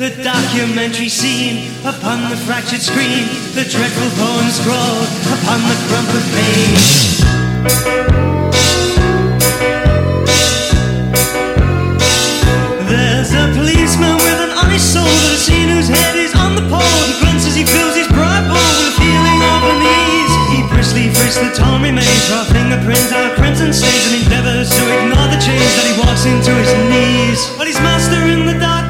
the documentary scene upon the fractured screen, the dreadful poem scrawled upon the crumpled page. There's a policeman with an honest soul that seen whose head is on the pole. He as he fills his pride bowl with a feeling of unease. He briskly frisks the torn remains, raw fingerprints, our prints and stains, and endeavors to ignore the change that he walks into his knees. But his master in the dark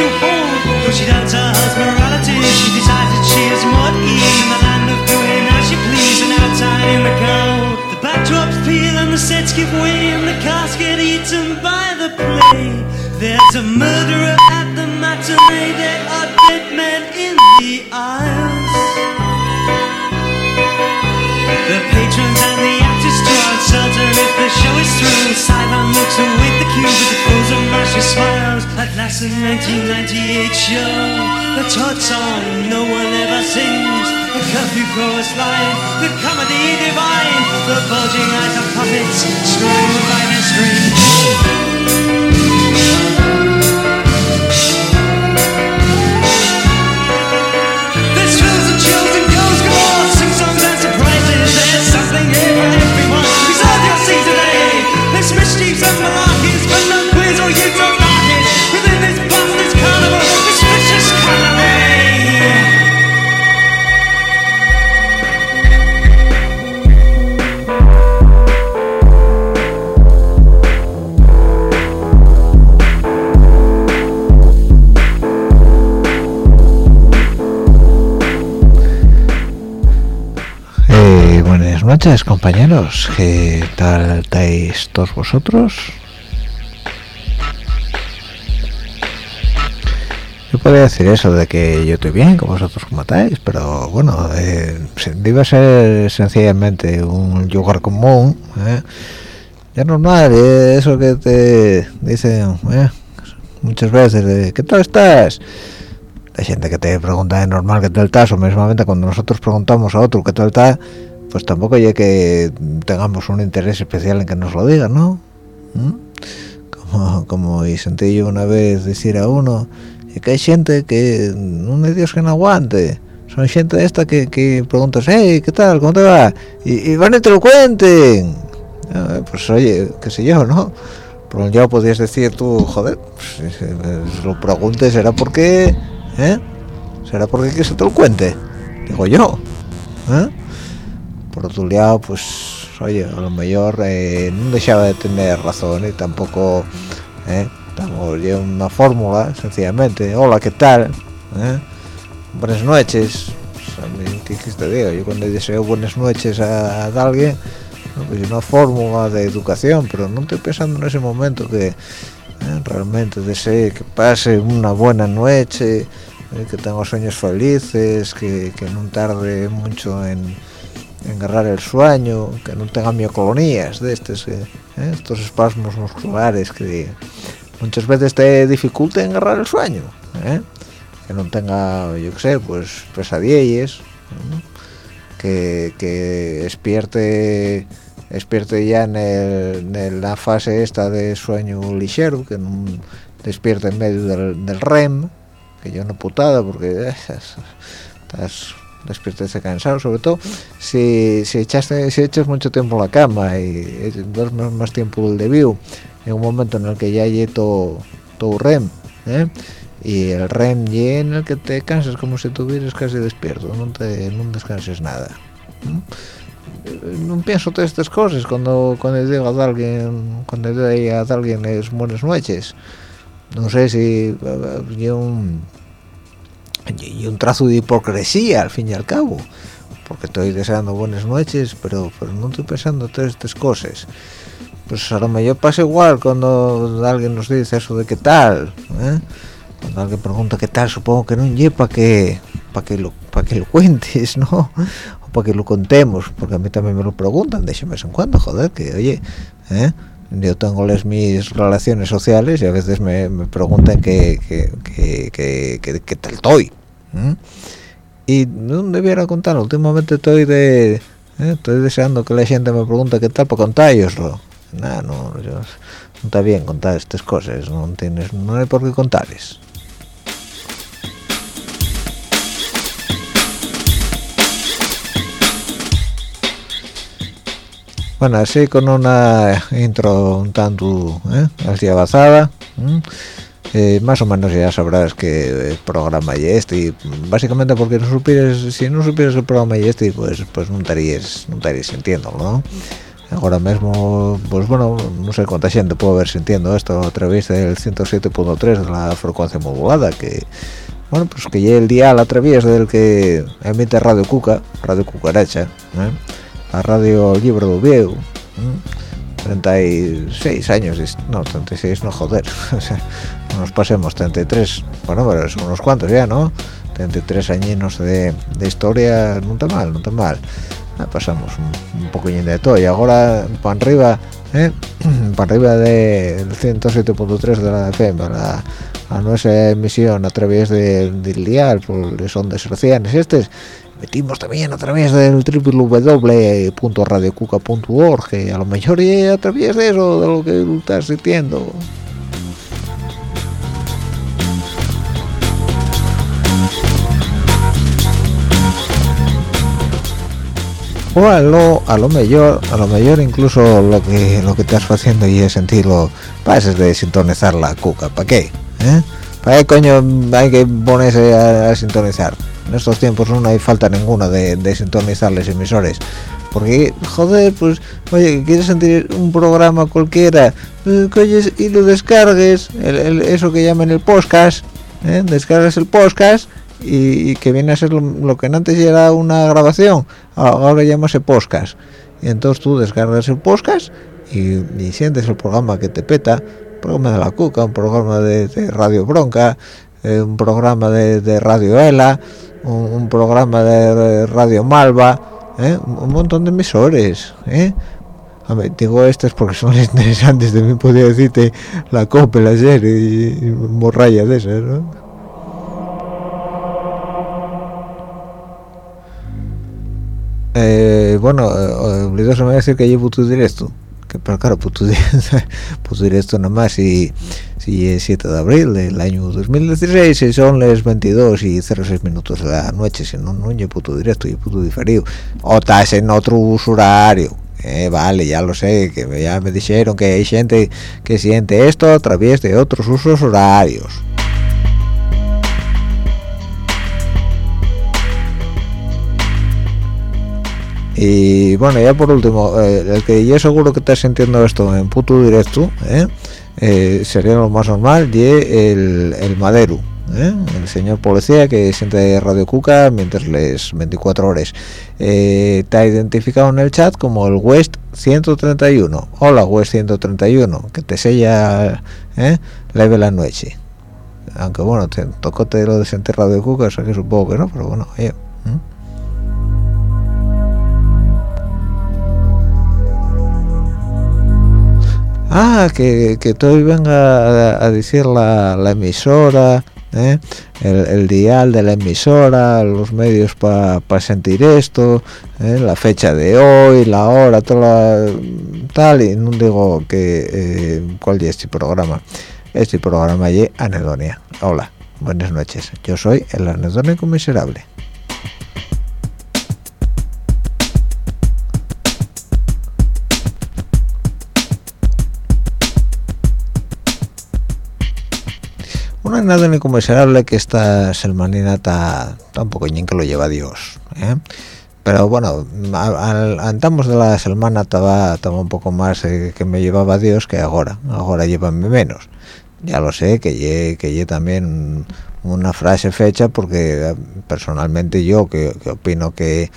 To hold. Though she doubts her morality, she decides that she is more at ease in the land of doing as she please and outside in the cold. The backdrops peel and the sets give way and the cast get eaten by the play. There's a murderer at the matinee. There are dead men in the aisles. The patrons and the actors are uncertain if the show is through. Sideline looks await the cue with the mashy smiles. At last, in 1998 show, the Todd song no one ever sings. The curfew chorus line, the comedy divine, the bulging eyes of puppets screwing the violin strings. There's thrills and eh? chills noches compañeros, ¿qué tal estáis todos vosotros? Yo podría decir eso de que yo estoy bien, que vosotros como estáis, pero bueno, eh, debe ser sencillamente un lugar común, ¿eh? ya normal, eh, eso que te dicen eh, muchas veces, de, ¿qué tal estás? la gente que te pregunta de normal qué tal estás o mismamente cuando nosotros preguntamos a otro qué tal está pues tampoco hay que tengamos un interés especial en que nos lo digan ¿no? ¿Mm? como como y sentí yo una vez decir a uno que hay gente que no hay Dios que no aguante son gente esta que, que preguntas hey qué tal cómo te va y, van y te lo cuenten Ah, pues oye qué sé yo no por un lado podrías decir tú joder pues, si se lo preguntes será porque ¿eh? será porque que se te lo cuente digo yo ¿eh? Por otro lado pues oye a lo mejor eh, no dejaba de tener razón y tampoco ¿eh? estamos ya una fórmula sencillamente hola qué tal ¿Eh? buenas noches Pues, mí, ¿qué quieres te digo? yo cuando deseo buenas noches a, a alguien pues una fórmula de educación pero no estoy pensando en ese momento que eh, realmente desee que pase una buena noche eh, que tenga sueños felices que, que no tarde mucho en, engarrar el sueño que no tenga miocolonías de estos ¿eh? estos espasmos musculares que muchas veces te dificulta engarrar el sueño ¿eh? que no tenga yo qué sé pues pesadillas que, que despierte despierte ya en, la fase esta de sueño ligero que no despierte en medio del, REM que yo no putada porque eh, estás despiertes cansado sobre todo si, si echaste si echas mucho tiempo en la cama y duermes más tiempo del debido en un momento en el que ya hay todo, todo REM ¿eh? y el REM y en el que te cansas como si estuvieras casi despierto no te no descanses nada no pienso todas estas cosas cuando cuando digo a alguien cuando digo a alguien es buenas noches no sé si yo un y un trazo de hipocresía al fin y al cabo porque estoy deseando buenas noches pero pero no estoy pensando todas estas cosas pues a lo mejor pasa igual cuando alguien nos dice eso de qué tal ¿eh? cuando alguien pregunta qué tal supongo que no lleva para que para que lo para que lo cuentes no o para que lo contemos porque a mí también me lo preguntan de vez en cuando joder que oye ¿eh? yo tengo las mis relaciones sociales y a veces me, preguntan qué qué tal estoy y no debiera contar últimamente estoy de ¿eh? estoy deseando que la gente me pregunte qué tal para contároslo no, no está bien contar estas cosas no tienes no hay por qué contarles Bueno, así con una intro un tanto ¿eh? así avanzada, eh, más o menos ya sabrás que programa y este, y básicamente porque no supieras, si no supieras el programa y este, pues pues no estarías, no estarías sintiendo, ¿no? Ahora mismo, pues bueno, no sé cuánta gente puedo ver sintiendo esto a través del 107.3 de la frecuencia modulada, que bueno, pues que ya el dial a través del que emite Radio Cuca, Radio Cucaracha, ¿eh? la radio Libro de Oviedo 36 años no 36 no joder no nos pasemos 33 bueno pero son unos cuantos ya no 33 años de, de historia no está mal no está mal ah, pasamos un, un poquillo de todo y ahora para arriba ¿eh? para arriba del 107.3 de la FM la, a nuestra emisión a través del de dial por son ondas hercianas este metimos también a través del www.radiocuca.org a lo mejor y a través de eso de lo que estás sintiendo o a lo, a lo mejor a lo mejor incluso lo que lo que estás haciendo y es sentirlo pases de sintonizar la cuca ¿para qué? ¿Eh? ¿para qué coño hay que ponerse a sintonizar? En estos tiempos no hay falta ninguna de, de sintonizar los emisores porque joder pues oye quieres sentir un programa cualquiera pues, y lo descargues eso que llaman el podcast ¿eh? descargas el podcast y, que viene a ser lo, que antes era una grabación ahora ese podcast y entonces tú descargas el podcast y, sientes el programa que te peta programa de la cuca un programa de, radio bronca eh, un programa de, de radio ela un, programa de Radio Malva, ¿eh? un montón de emisores. ¿eh? A digo estas porque son interesantes, mí podría decirte la COPE, la serie y, morralla de esas, ¿no? Eh, bueno, eh, se me decir que llevo tu directo que pero claro pues tu, pues directo nada más y si es 7 de abril del año 2016 y son las 22 y 06 minutos de la noche si no no llevo puto directo y puto diferido o estás en otro horario eh, vale ya lo sé que ya me dijeron que hay gente que siente esto a través de otros usos horarios y bueno ya por último eh, el que yo seguro que estás sintiendo esto en puto directo ¿eh? Eh, sería lo más normal y el, el madero el señor policía que siente Radio Cuca mientras les 24 horas. Está identificado en el chat como el West 131 hola West 131 que te sella ¿eh? leve la noche aunque bueno te tocó te lo de sentir Radio Cuca o sea que supongo que no pero bueno oye, ah que, que todo venga a, decir la, emisora ¿eh? el, dial de la emisora los medios para sentir esto ¿eh? la fecha de hoy la hora toda tal y no digo que eh, cuál es este programa este programa es anedonia hola buenas noches yo soy el anedónico miserable una nada ni miserable que esta selmanina está un poco que lo lleva Dios ¿eh? pero bueno andamos de la semana estaba un poco más eh, que me llevaba Dios que ahora ahora llévame menos ya lo sé que lle, que también una frase fecha porque personalmente yo que, opino que,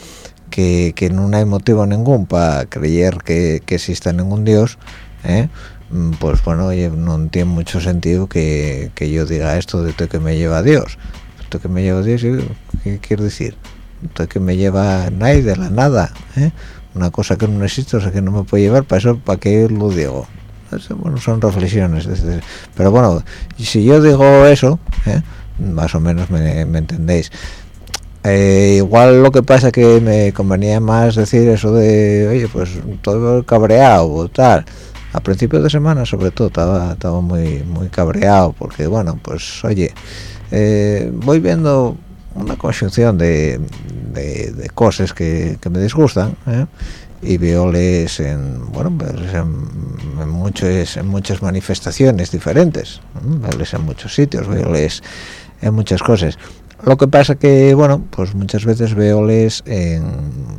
que, no hay motivo ningún para creer que, que exista ningún Dios ¿eh? Mm, pues bueno no tiene mucho sentido que, yo diga esto de que me lleva a Dios esto que me lleva a Dios ¿qué quiere decir? esto que me lleva nadie de la nada ¿eh? una cosa que no existe o sea que no me puede llevar para eso para qué lo digo bueno son reflexiones pero bueno si yo digo eso ¿eh? más o menos me, entendéis eh, igual lo que pasa que me convenía más decir eso de oye pues todo cabreado o tal a principios de semana sobre todo estaba estaba muy muy cabreado porque bueno pues oye eh, voy viendo una conjunción de, de, cosas que, que, me disgustan ¿eh? y veoles en bueno en, muchos en muchas manifestaciones diferentes ¿eh? en muchos sitios veoles en muchas cosas lo que pasa que bueno pues muchas veces veoles en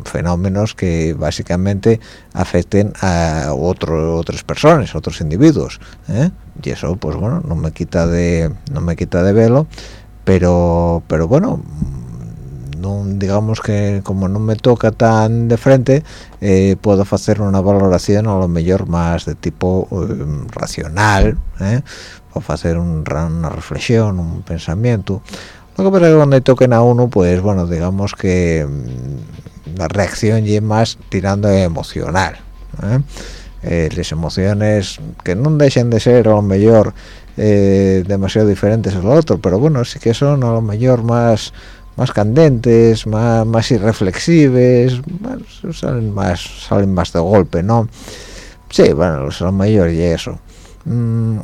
fenómenos que básicamente afecten a otro, otras personas otros individuos ¿eh? y eso pues bueno no me quita de no me quita de velo pero pero bueno no, digamos que como no me toca tan de frente eh, puedo hacer una valoración a lo mejor más de tipo eh, racional ¿eh? o hacer una reflexión un pensamiento lo que pasa es que cuando toquen a uno, pues bueno, digamos que mm, la reacción y más tirando emocional. ¿eh? Eh, las emociones que no dejen de ser a lo mejor eh, demasiado diferentes a lo otro, pero bueno, sí que son a lo mejor más más candentes, más, más irreflexibles, salen más salen más de golpe, ¿no? Sí, bueno, a lo y eso. Mm,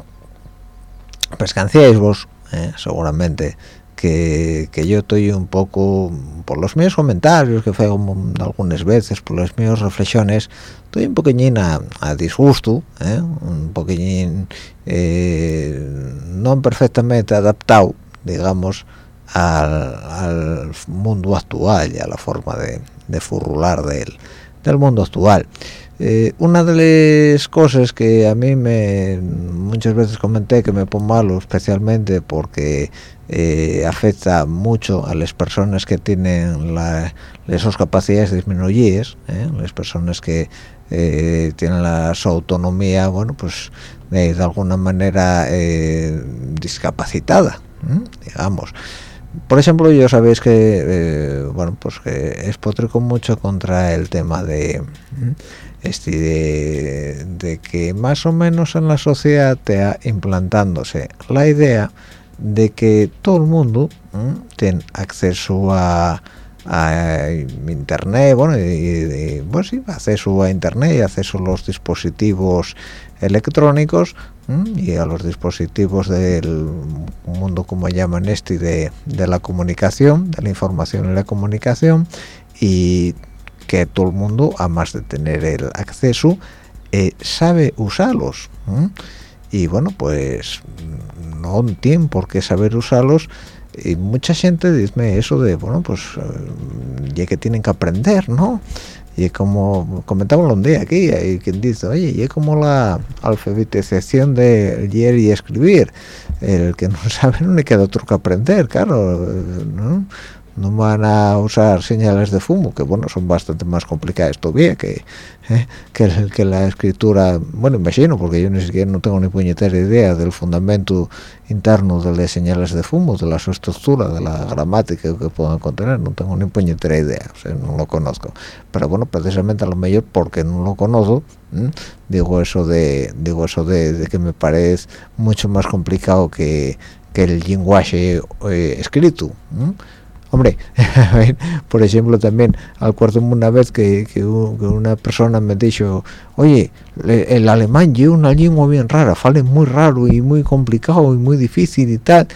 pues canciáis vos, seguramente, que, yo estoy un poco por los míos comentarios que fue algunas veces por las mías reflexiones estoy un poquillín a, disgusto ¿eh? un poquillín eh, no perfectamente adaptado digamos al, mundo actual y a la forma de, de furrular del mundo actual eh, una de las cosas que a mí me muchas veces comenté que me pongo malo especialmente porque eh, afecta mucho a las personas que tienen la, esas capacidades disminuidas, ¿eh? las personas que eh, tienen la, su autonomía, bueno, pues de, alguna manera discapacitada, digamos. Por ejemplo, yo sabéis que, bueno, pues que es potrico mucho contra el tema de este de, que más o menos en la sociedad ha implantándose la idea de que todo el mundo tiene acceso a, internet bueno y, sí acceso a internet y acceso a los dispositivos electrónicos y a los dispositivos del mundo como llaman este de, de la comunicación de la información y la comunicación y que todo el mundo a más de tener el acceso eh, sabe usarlos y bueno pues no tienen por qué saber usarlos. Y mucha gente dice eso de bueno pues eh, ya que tienen que aprender no y como comentábamos un día aquí hay quien dice oye y es como la alfabetización de leer y escribir. El que no sabe no le queda otro que aprender claro ¿no? No van a usar señales de fumo que bueno son bastante más complicadas todavía que ¿eh? que, la escritura bueno imagino porque yo ni siquiera no tengo ni puñetera idea del fundamento interno de las señales de fumo de la su estructura de la gramática que puedan contener no tengo ni puñetera idea no lo conozco pero bueno precisamente a lo mejor porque no lo conozco digo eso de digo eso de, que me parece mucho más complicado que, que el lenguaje eh, escrito hombre por ejemplo también acuerdo una vez que, que, una persona me dijo oye el alemán lleva una lengua bien rara fale muy raro y muy complicado y muy difícil y tal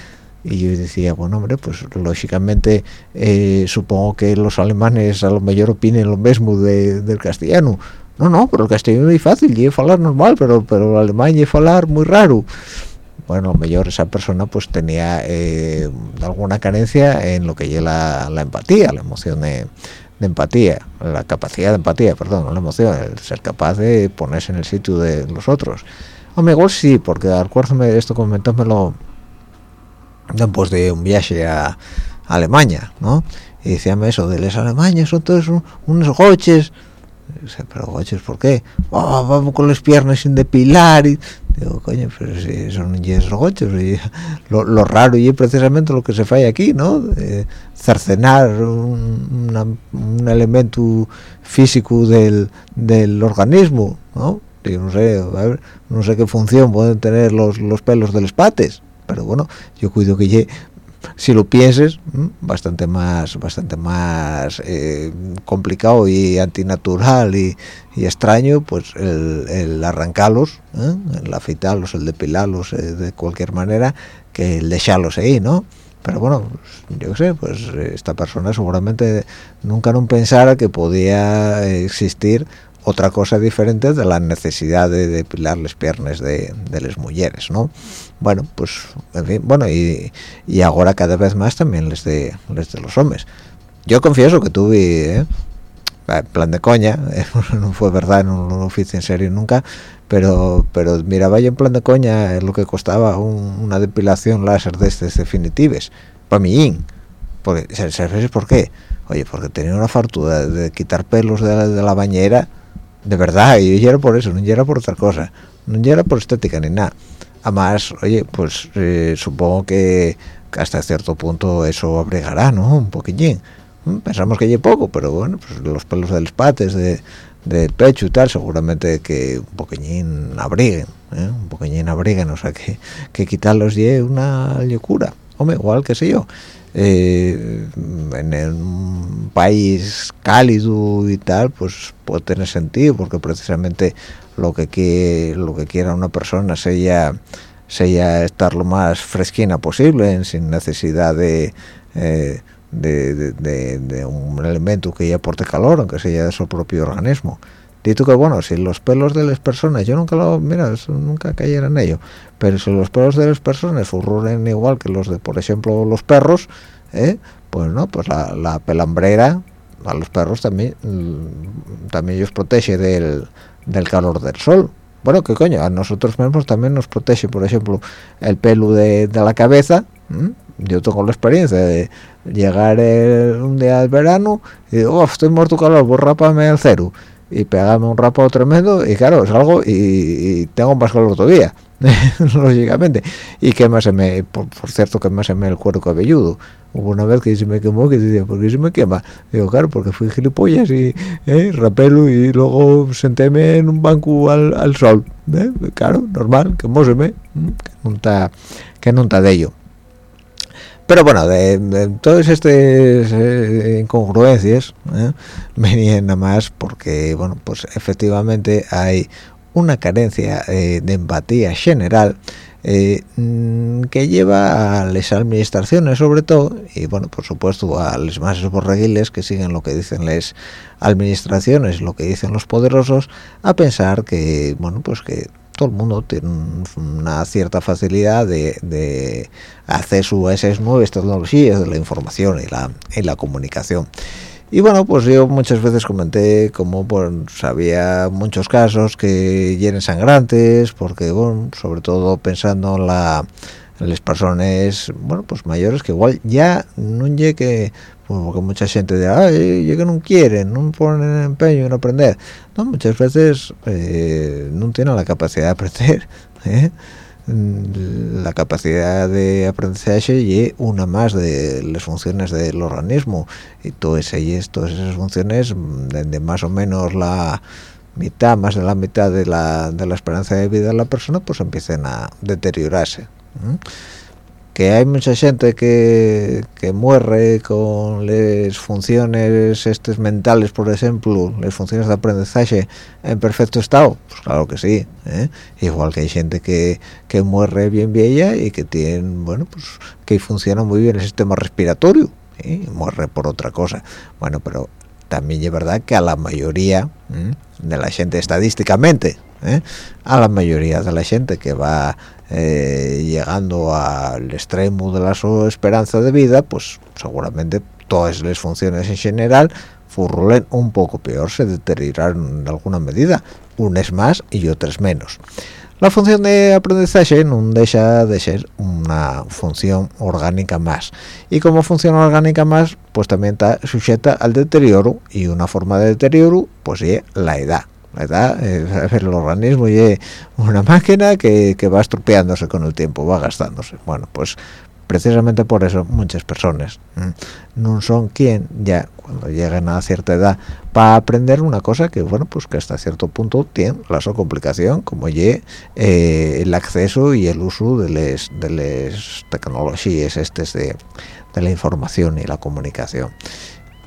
y yo decía bueno hombre pues lógicamente eh, supongo que los alemanes a lo mejor opinen lo mismo del castellano no no pero el castellano es fácil lleva hablar normal pero pero el alemán lleva hablar muy raro bueno, lo mejor esa persona pues tenía eh, alguna carencia en lo que lleva la, empatía, la emoción de, empatía, la capacidad de empatía, perdón, la emoción, el ser capaz de ponerse en el sitio de los otros. A lo mejor sí, porque acuérdame esto comentómelo después de un viaje a, Alemania, ¿no? Y decíame eso, de las Alemanias son todos unos coches, pero coches, ¿por qué? Oh, vamos con las piernas sin depilar y digo coño pero si son yes rogochos y lo, raro y precisamente lo que se falla aquí no cercenar un, elemento físico del, del organismo no yo no sé no sé qué función pueden tener los, los pelos de los pates pero bueno yo cuido que si lo pienses bastante más bastante más eh, complicado y antinatural y, extraño pues el, arrancarlos ¿eh? el afeitarlos el depilarlos eh, de cualquier manera que el dejarlos ahí no pero bueno yo sé pues esta persona seguramente nunca no pensara que podía existir otra cosa diferente de la necesidad de depilar las piernas de, de las mujeres, ¿no? Bueno, pues, en fin, bueno, y, y ahora cada vez más también les de, les de los hombres. Yo confieso que tuve, ¿eh? en plan de coña, no fue verdad, no, lo hice en serio nunca, pero pero miraba yo en plan de coña lo que costaba una depilación láser de estas definitivas, para mí, porque, ¿sabes por qué? Oye, porque tenía una fartura de, quitar pelos de la, de la bañera, de verdad y yo era por eso no era por otra cosa no era por estética ni nada además oye pues eh, supongo que hasta cierto punto eso abrigará no un poquillín. Mm, pensamos que hay poco pero bueno pues los pelos de los pates de, del pecho y tal seguramente que un poquillín abriguen ¿eh? un poquillín abriguen o sea que, que quitarlos y una locura. Hombre igual que sé yo eh, en un país cálido y tal pues puede tener sentido porque precisamente lo que quiera una persona sea sea estar lo más fresquina posible sin necesidad de, eh, un elemento que ya aporte calor aunque sea de su propio organismo dito que bueno si los pelos de las personas yo nunca lo mira nunca cayera en ello pero si los pelos de las personas ocurren igual que los de por ejemplo los perros ¿eh? pues no pues la, pelambrera a los perros también mm, también ellos protege del, calor del sol. Bueno qué coño a nosotros mismos también nos protege por ejemplo el pelo de, la cabeza yo tengo la experiencia de llegar un día de verano y digo oh, estoy muerto calor voy rapame al cero y pegarme un rapado tremendo y claro salgo y, y tengo más calor todavía lógicamente. Y que más se me por, cierto que más se me el cuero cabelludo. Hubo una vez que se me quemó que decía ¿por qué se me quema? digo claro porque fui gilipollas y eh, rapelo y luego sentéme en un banco al, al sol ¿eh? claro normal que me que no está que no está de ello pero bueno, de, todas estas eh, incongruencias ¿eh? venían nada más porque, bueno, pues efectivamente hay una carencia eh, de empatía general eh, mm, que lleva a las administraciones sobre todo y bueno por supuesto a los más borreguiles que siguen lo que dicen las administraciones lo que dicen los poderosos a pensar que bueno pues que todo el mundo tiene una cierta facilidad de, de acceso a esas nuevas tecnologías de la información y la, y comunicación. Y bueno pues yo muchas veces comenté como pues había muchos casos que llenen sangrantes porque sobre todo pensando en la las personas bueno pues mayores que igual ya no llegue pues, porque mucha gente de ay que no quieren no ponen empeño en aprender no muchas veces eh, no tienen la capacidad de aprender ¿eh? la capacidad de aprendizaje y una más de las funciones del organismo. Y todas ellas todas esas funciones de más o menos la mitad más de la mitad de la, de la esperanza de vida de la persona pues empiecen a deteriorarse que hay mucha gente que, que muere con las funciones estas mentales por ejemplo las funciones de aprendizaje en perfecto estado pues claro que sí ¿eh? igual que hay gente que, que muere bien vieja y que tiene bueno pues que funciona muy bien el sistema respiratorio ¿eh? y muere por otra cosa bueno pero también es verdad que a la mayoría de la gente estadísticamente ¿eh? a la mayoría de la gente que va eh, llegando al extremo de la esperanza de vida pues seguramente todas las funciones en general furrulen un poco peor se deterioraron en alguna medida unas más y otras menos la función de aprendizaje no deja de ser una función orgánica más y como función orgánica más pues también está sujeta al deterioro y una forma de deterioro pues es la edad la edad eh, el organismo y una máquina que, que va estropeándose con el tiempo va gastándose. Bueno pues precisamente por eso muchas personas no son quien ya cuando lleguen a cierta edad para aprender una cosa que bueno pues que hasta cierto punto tiene la su complicación como ye eh, el acceso y el uso de las de las tecnologías estas de, de la información y la comunicación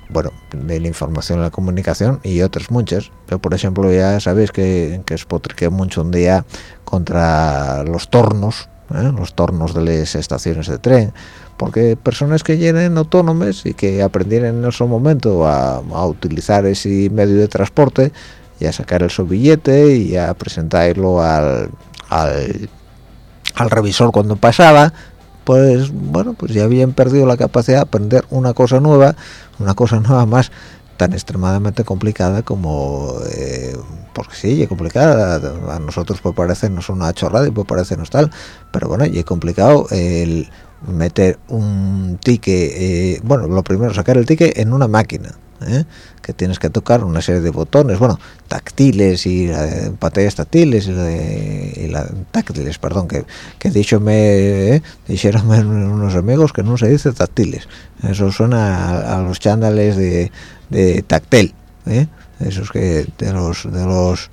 bueno, de la información y la comunicación y otras muchas. Pero, por ejemplo, ya sabéis que, que potriqué mucho un día contra los tornos, ¿eh? los tornos de las estaciones de tren, porque personas que llenen autónomas y que aprendieron en ese momento a, utilizar ese medio de transporte y a sacar el su billete y a presentarlo al, al, al revisor cuando pasaba, pues bueno, pues ya habían perdido la capacidad de aprender una cosa nueva, una cosa nueva más tan extremadamente complicada como eh, porque sí, es complicada. A nosotros puede parecernos una chorrada y puede parecernos tal pero bueno y complicado el meter un ticket eh, bueno lo primero sacar el ticket en una máquina ¿eh? que tienes que tocar una serie de botones bueno táctiles y eh, pantallas táctiles y, la, táctiles perdón que, que dicho me ¿eh? dijeron unos amigos que no se dice táctiles eso suena a, los chándales de, de táctil ¿eh? esos que de los de los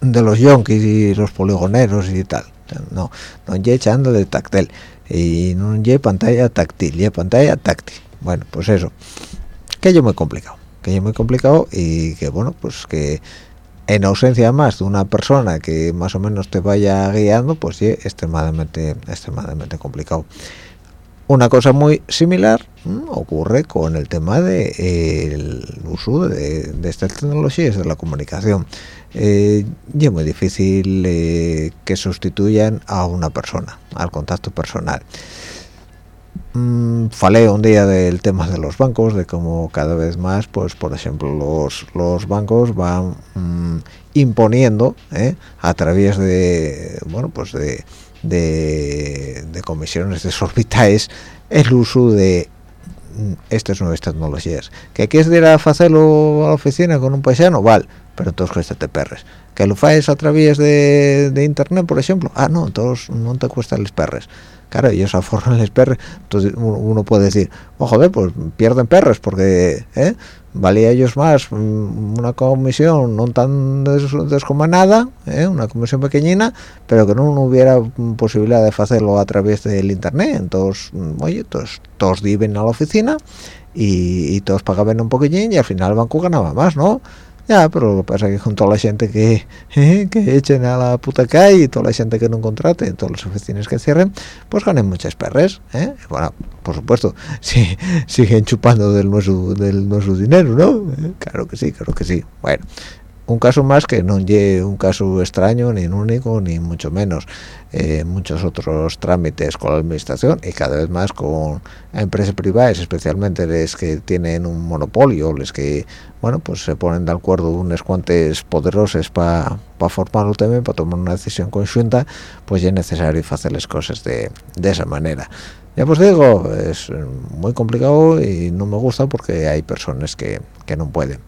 de los yonkis y los poligoneros y tal no no hay chándal de táctil y no hay pantalla táctil y pantalla táctil. Bueno pues eso. Que es muy complicado que es muy complicado y que bueno pues que en ausencia más de una persona que más o menos te vaya guiando pues sí extremadamente extremadamente complicado. Una cosa muy similar ocurre con el tema de el uso de, estas tecnologías de la comunicación eh, es muy difícil eh, que sustituyan a una persona al contacto personal mmm, falé un día del tema de los bancos de cómo cada vez más pues por ejemplo los, los bancos van mm, imponiendo ¿eh? a través de bueno pues de, de, comisiones desorbitadas el uso de mm, estas nuevas tecnologías que quieres ir a hacerlo a la oficina con un paisano vale pero entonces cuesta te perres que lo faes a través de, de internet por ejemplo ah no entonces no te cuesta los perres claro ellos aforran los perros entonces uno puede decir oh, joder pues pierden perros porque ¿eh? Valía ellos más mm, una comisión no tan descomanada ¿eh? una comisión pequeñina pero que no, hubiera posibilidad de hacerlo a través del internet entonces mm, oye todos, todos viven a la oficina y, y todos pagaban un poquillín y al final el banco ganaba más ¿no? Ya, pero lo que pasa es que con toda la gente que, que echen a la puta calle y toda la gente que no contrate, todas las oficinas que cierren, pues ganen muchas perres, ¿eh? Bueno, por supuesto, si siguen chupando del nuestro, del nuestro dinero, ¿no? ¿Eh? Claro que sí, claro que sí. Bueno, un caso más que no es un caso extraño ni único ni mucho menos eh, muchos otros trámites con la administración y cada vez más con empresas privadas especialmente las que tienen un monopolio les que bueno pues se ponen de acuerdo unos cuantos poderosos para pa formarlo también para tomar una decisión conjunta pues ya es necesario hacer las cosas de, de esa manera. Ya pues digo es muy complicado y no me gusta porque hay personas que, que no pueden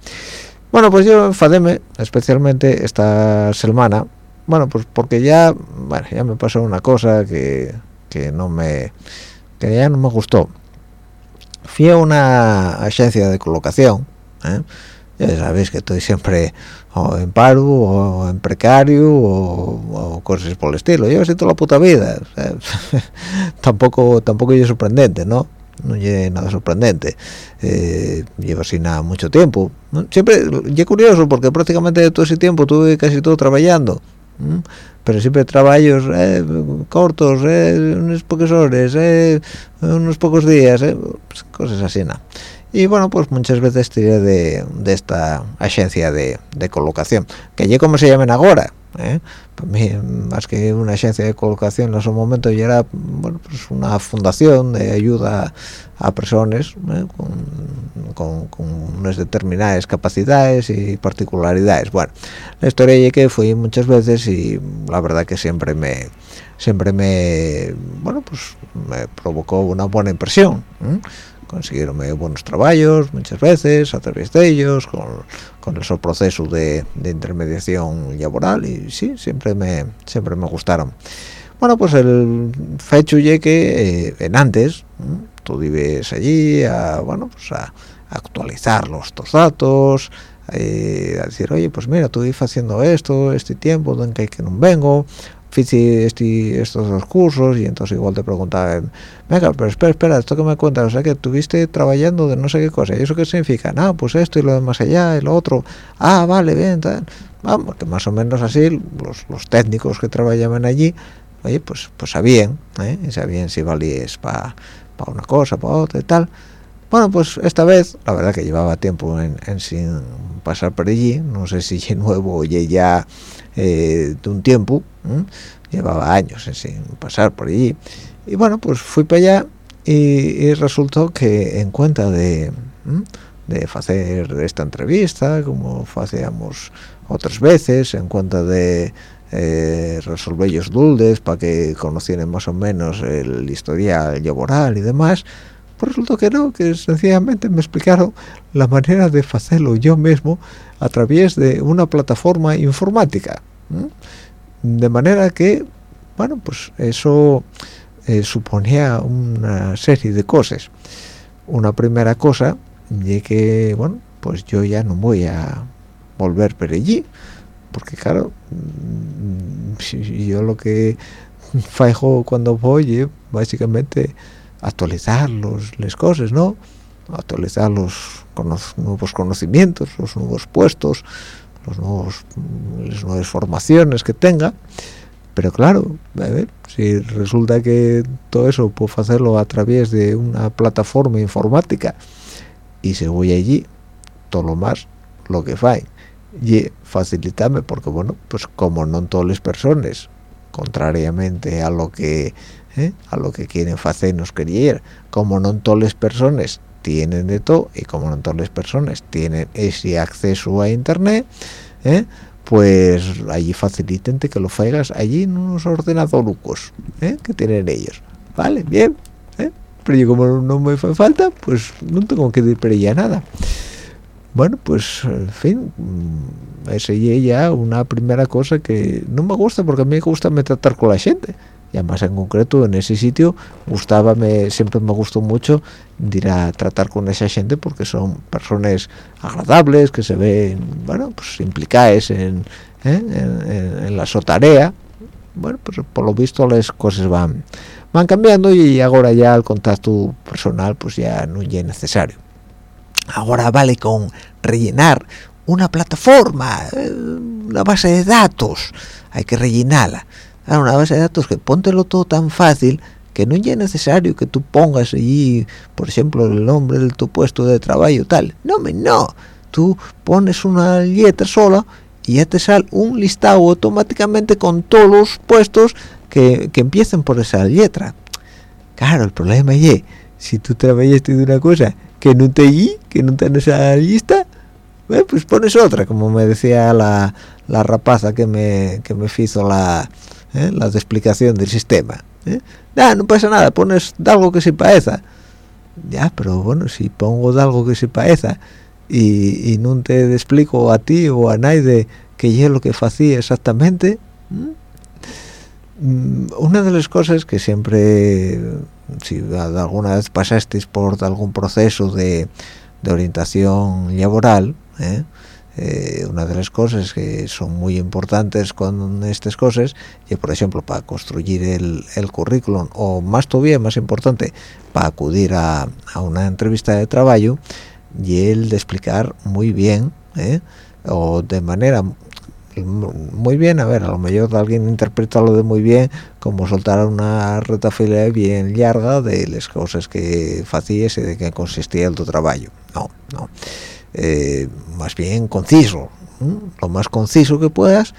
bueno, pues yo enfadéme, especialmente esta semana, bueno, pues porque ya, bueno, ya me pasó una cosa que, que no me, que ya no me gustó. Fui a una agencia de colocación, ¿eh? ya sabéis que estoy siempre o en paro o en precario o, cosas por el estilo. Yo siento la puta vida. tampoco, tampoco es sorprendente, ¿no? No es nada sorprendente. Eh, llevo así nada mucho tiempo. Siempre es curioso porque prácticamente todo ese tiempo tuve casi todo trabajando pero siempre trabajos eh, cortos eh, unos pocos horas eh, unos pocos días pues cosas así nada y bueno pues muchas veces tiré de, de esta agencia de, de, colocación que allí como se llamen ahora ¿eh? para mí más que una agencia de colocación en ese momento ya era bueno pues una fundación de ayuda a personas ¿eh? con, con, unas determinadas capacidades y particularidades bueno la historia es que fui muchas veces y la verdad que siempre me siempre me bueno pues me provocó una buena impresión ¿eh? Consiguieron buenos trabajos muchas veces a través de ellos con, con el proceso de, intermediación laboral y sí siempre me siempre me gustaron. Bueno pues el fecho ya que eh, en antes tú vives allí a bueno pues a, actualizar los datos eh, a decir oye pues mira tú haciendo esto este tiempo en que, que no vengo hice este, estos dos cursos y entonces igual te preguntaban venga pero espera espera esto que me cuentas o sea que estuviste trabajando de no sé qué cosa y eso qué significa no pues esto y lo demás allá y lo otro ah vale bien tal. vamos que más o menos así los, los técnicos que trabajaban allí oye pues pues sabían ¿eh? sabían si valías para pa una cosa para otra y tal bueno pues esta vez la verdad que llevaba tiempo en, sin pasar por allí. No sé si nuevo o ya eh, de un tiempo llevaba años sin pasar por allí. Y bueno pues fui para allá y, resultó que en cuenta de de hacer esta entrevista como hacíamos otras veces en cuenta de eh, resolver los duldes para que conocieran más o menos el historial laboral y demás pues que no, que sencillamente me explicaron la manera de hacerlo yo mismo a través de una plataforma informática de manera que bueno pues eso eh, suponía una serie de cosas. Una primera cosa y que bueno pues yo ya no voy a volver por allí porque claro mm, yo lo que fajo cuando voy es básicamente actualizar los, las cosas no actualizar los, los nuevos conocimientos los nuevos puestos los nuevos, las nuevas formaciones que tenga. Pero claro si resulta que todo eso puedo hacerlo a través de una plataforma informática y se voy allí todo lo más lo que fai. Y facilitarme porque bueno pues como no todas las personas contrariamente a lo que ¿eh? a lo que quieren hacer nos querer como no todas las personas tienen de todo y como no todas las personas tienen ese acceso a internet ¿eh? pues allí faciliten que lo faigas allí en unos ordenadores ¿eh? que tienen ellos vale bien ¿eh? pero yo como no me hace falta pues no tengo que decir ya nada bueno pues en fin mm, esa es ya una primera cosa que no me gusta porque a mí me gusta me tratar con la gente y además en concreto en ese sitio gustaba me siempre me gustó mucho ir a tratar con esa gente porque son personas agradables que se ven bueno pues implicadas en, ¿eh? en, la sotarea bueno pues por lo visto las cosas van van cambiando y ahora ya el contacto personal pues ya no es necesario ahora vale con rellenar una plataforma eh, una base de datos hay que rellenarla una base de datos que póntelo todo tan fácil que no es necesario que tú pongas allí, por ejemplo, el nombre de tu puesto de trabajo tal. No, no. Tú pones una letra sola y ya te sale un listado automáticamente con todos los puestos que, que empiecen por esa letra claro el problema es si tú trabajaste de una cosa que no te allí que no está en esa lista eh, pues pones otra como me decía la, la rapaza que me que me hizo la eh, la explicación del sistema ¿eh? no pasa nada pones algo que se pareza ya pero bueno si pongo algo que se pareza y, y no te explico a ti o a nadie que es lo que hacía exactamente mm, una de las cosas que siempre si alguna vez pasasteis por algún proceso de, de orientación laboral ¿eh? Eh, una de las cosas que son muy importantes con estas cosas y por ejemplo para construir el, el currículum o más todavía más importante para acudir a, a una entrevista de trabajo y el de explicar muy bien ¿eh? o de manera muy bien, a ver, a lo mejor alguien interpreta lo de muy bien como soltar una retafila bien larga de las cosas que hacías y de que consistía el tu trabajo. No, no. Eh, más bien conciso, lo más conciso que puedas,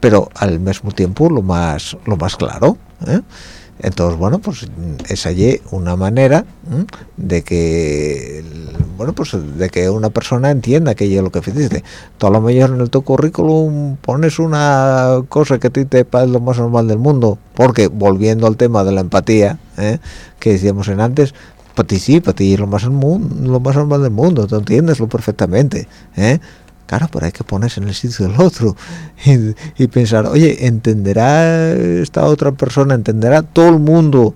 pero al mismo tiempo lo más lo más claro. ¿eh? Entonces, bueno, pues es allí una manera de que, bueno, pues de que una persona entienda que es lo que hiciste. Tú a lo mejor en el tu currículum pones una cosa que a ti te parece lo más normal del mundo, porque volviendo al tema de la empatía, ¿eh? que decíamos en antes, para ti sí, es lo más, lo más normal del mundo, tú entiendes lo perfectamente, ¿eh? claro, pero hay que ponerse en el sitio del otro y, pensar, oye, ¿entenderá esta otra persona, entenderá todo el mundo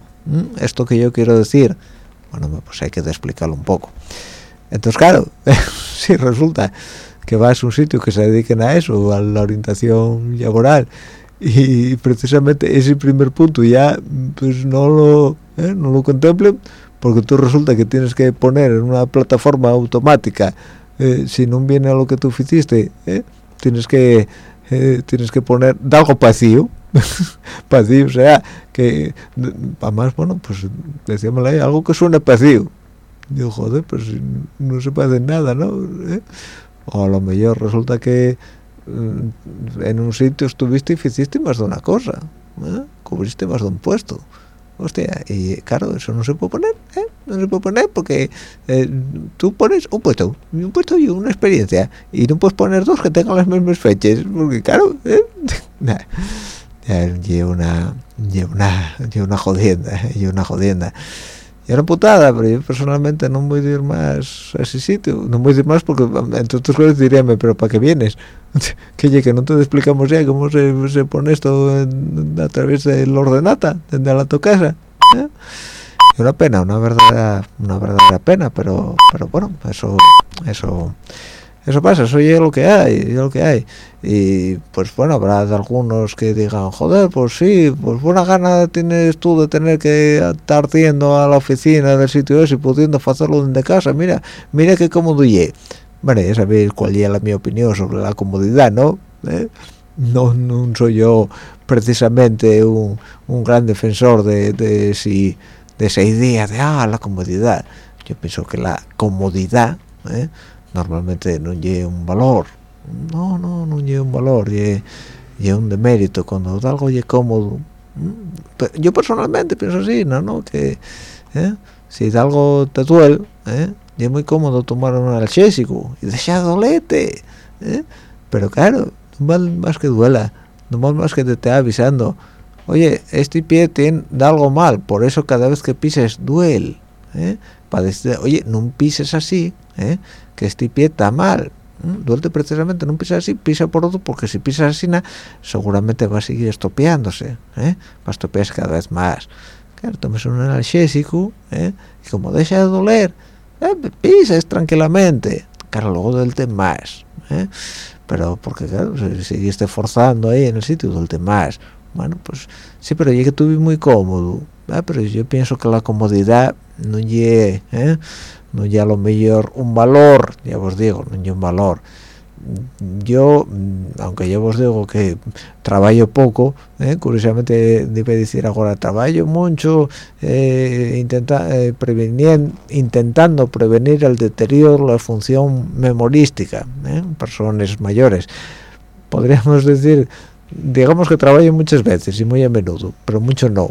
esto que yo quiero decir? Bueno, pues hay que explicarlo un poco. Entonces, claro, si resulta que vas a un sitio que se dediquen a eso, a la orientación laboral, y precisamente ese primer punto ya pues no lo, ¿eh? no lo contemplen, porque tú resulta que tienes que poner en una plataforma automática eh, si no viene a lo que tú hiciste eh, tienes que eh, tienes que poner de algo vacío vacío o sea que además bueno pues decíamos ahí algo que suena vacío yo joder pues no se puede nada no o a lo mejor resulta que mm, en un sitio estuviste y hiciste más de una cosa cubriste más de un puesto hostia y claro eso no se puede poner ¿eh? no se puede poner porque eh, tú pones un puesto un puesto y una experiencia y no puedes poner dos que tengan las mismas fechas porque claro ¿eh? lleva una lleva una lleva una jodienda lleva una jodienda y una putada, pero yo personalmente no voy a ir más a ese sitio, no voy a ir más porque entre otras cosas diríame, pero ¿para qué vienes? que que no te explicamos ya cómo se, se pone esto a través del ordenata, desde la tu casa. ¿eh? Y una pena, una verdadera, una verdadera pena, pero, pero bueno, eso, eso eso pasa, eso es lo que hay, es lo que hay. Y pues bueno, habrá algunos que digan, joder, pues sí, pues buena gana tienes tú de tener que estar yendo a la oficina del sitio ese y pudiendo hacerlo desde casa, mira, mira qué cómodo y Bueno, ya sabéis cuál es la mi opinión sobre la comodidad, ¿no? ¿Eh? No, no soy yo precisamente un, un gran defensor de, de, si, de esa idea de, ah, la comodidad. Yo pienso que la comodidad, ¿eh? Normalmente no lleva un valor no no no lleva un valor lleva un demérito cuando algo es cómodo yo personalmente pienso así no no que ¿eh? si algo te duele ¿eh? muy cómodo tomar un analgésico y dejar dolete ¿eh? pero claro no vale más que duela no vale más que te esté avisando oye este pie tiene algo mal por eso cada vez que pises duele ¿eh? Para oye no pises así ¿eh? que este pie está mal duele precisamente no pisa así pisa por otro porque si pisas así seguramente va a seguir estopeándose ¿eh? va a estropearse cada vez más claro tomes un analgésico ¿eh? y como deja de doler ¿eh? pisas tranquilamente claro luego duele más ¿eh? pero porque claro si seguiste forzando ahí en el sitio duele más bueno pues sí pero que tuve muy cómodo ¿eh? pero yo pienso que la comodidad no llegue ¿eh? no ya lo mejor un valor ya os digo no un valor yo aunque yo os digo que trabajo poco eh, curiosamente debe decir ahora trabajo mucho eh, intenta, eh, intentando prevenir el deterioro la función memorística en personas mayores podríamos decir digamos que trabajo muchas veces y muy a menudo pero mucho no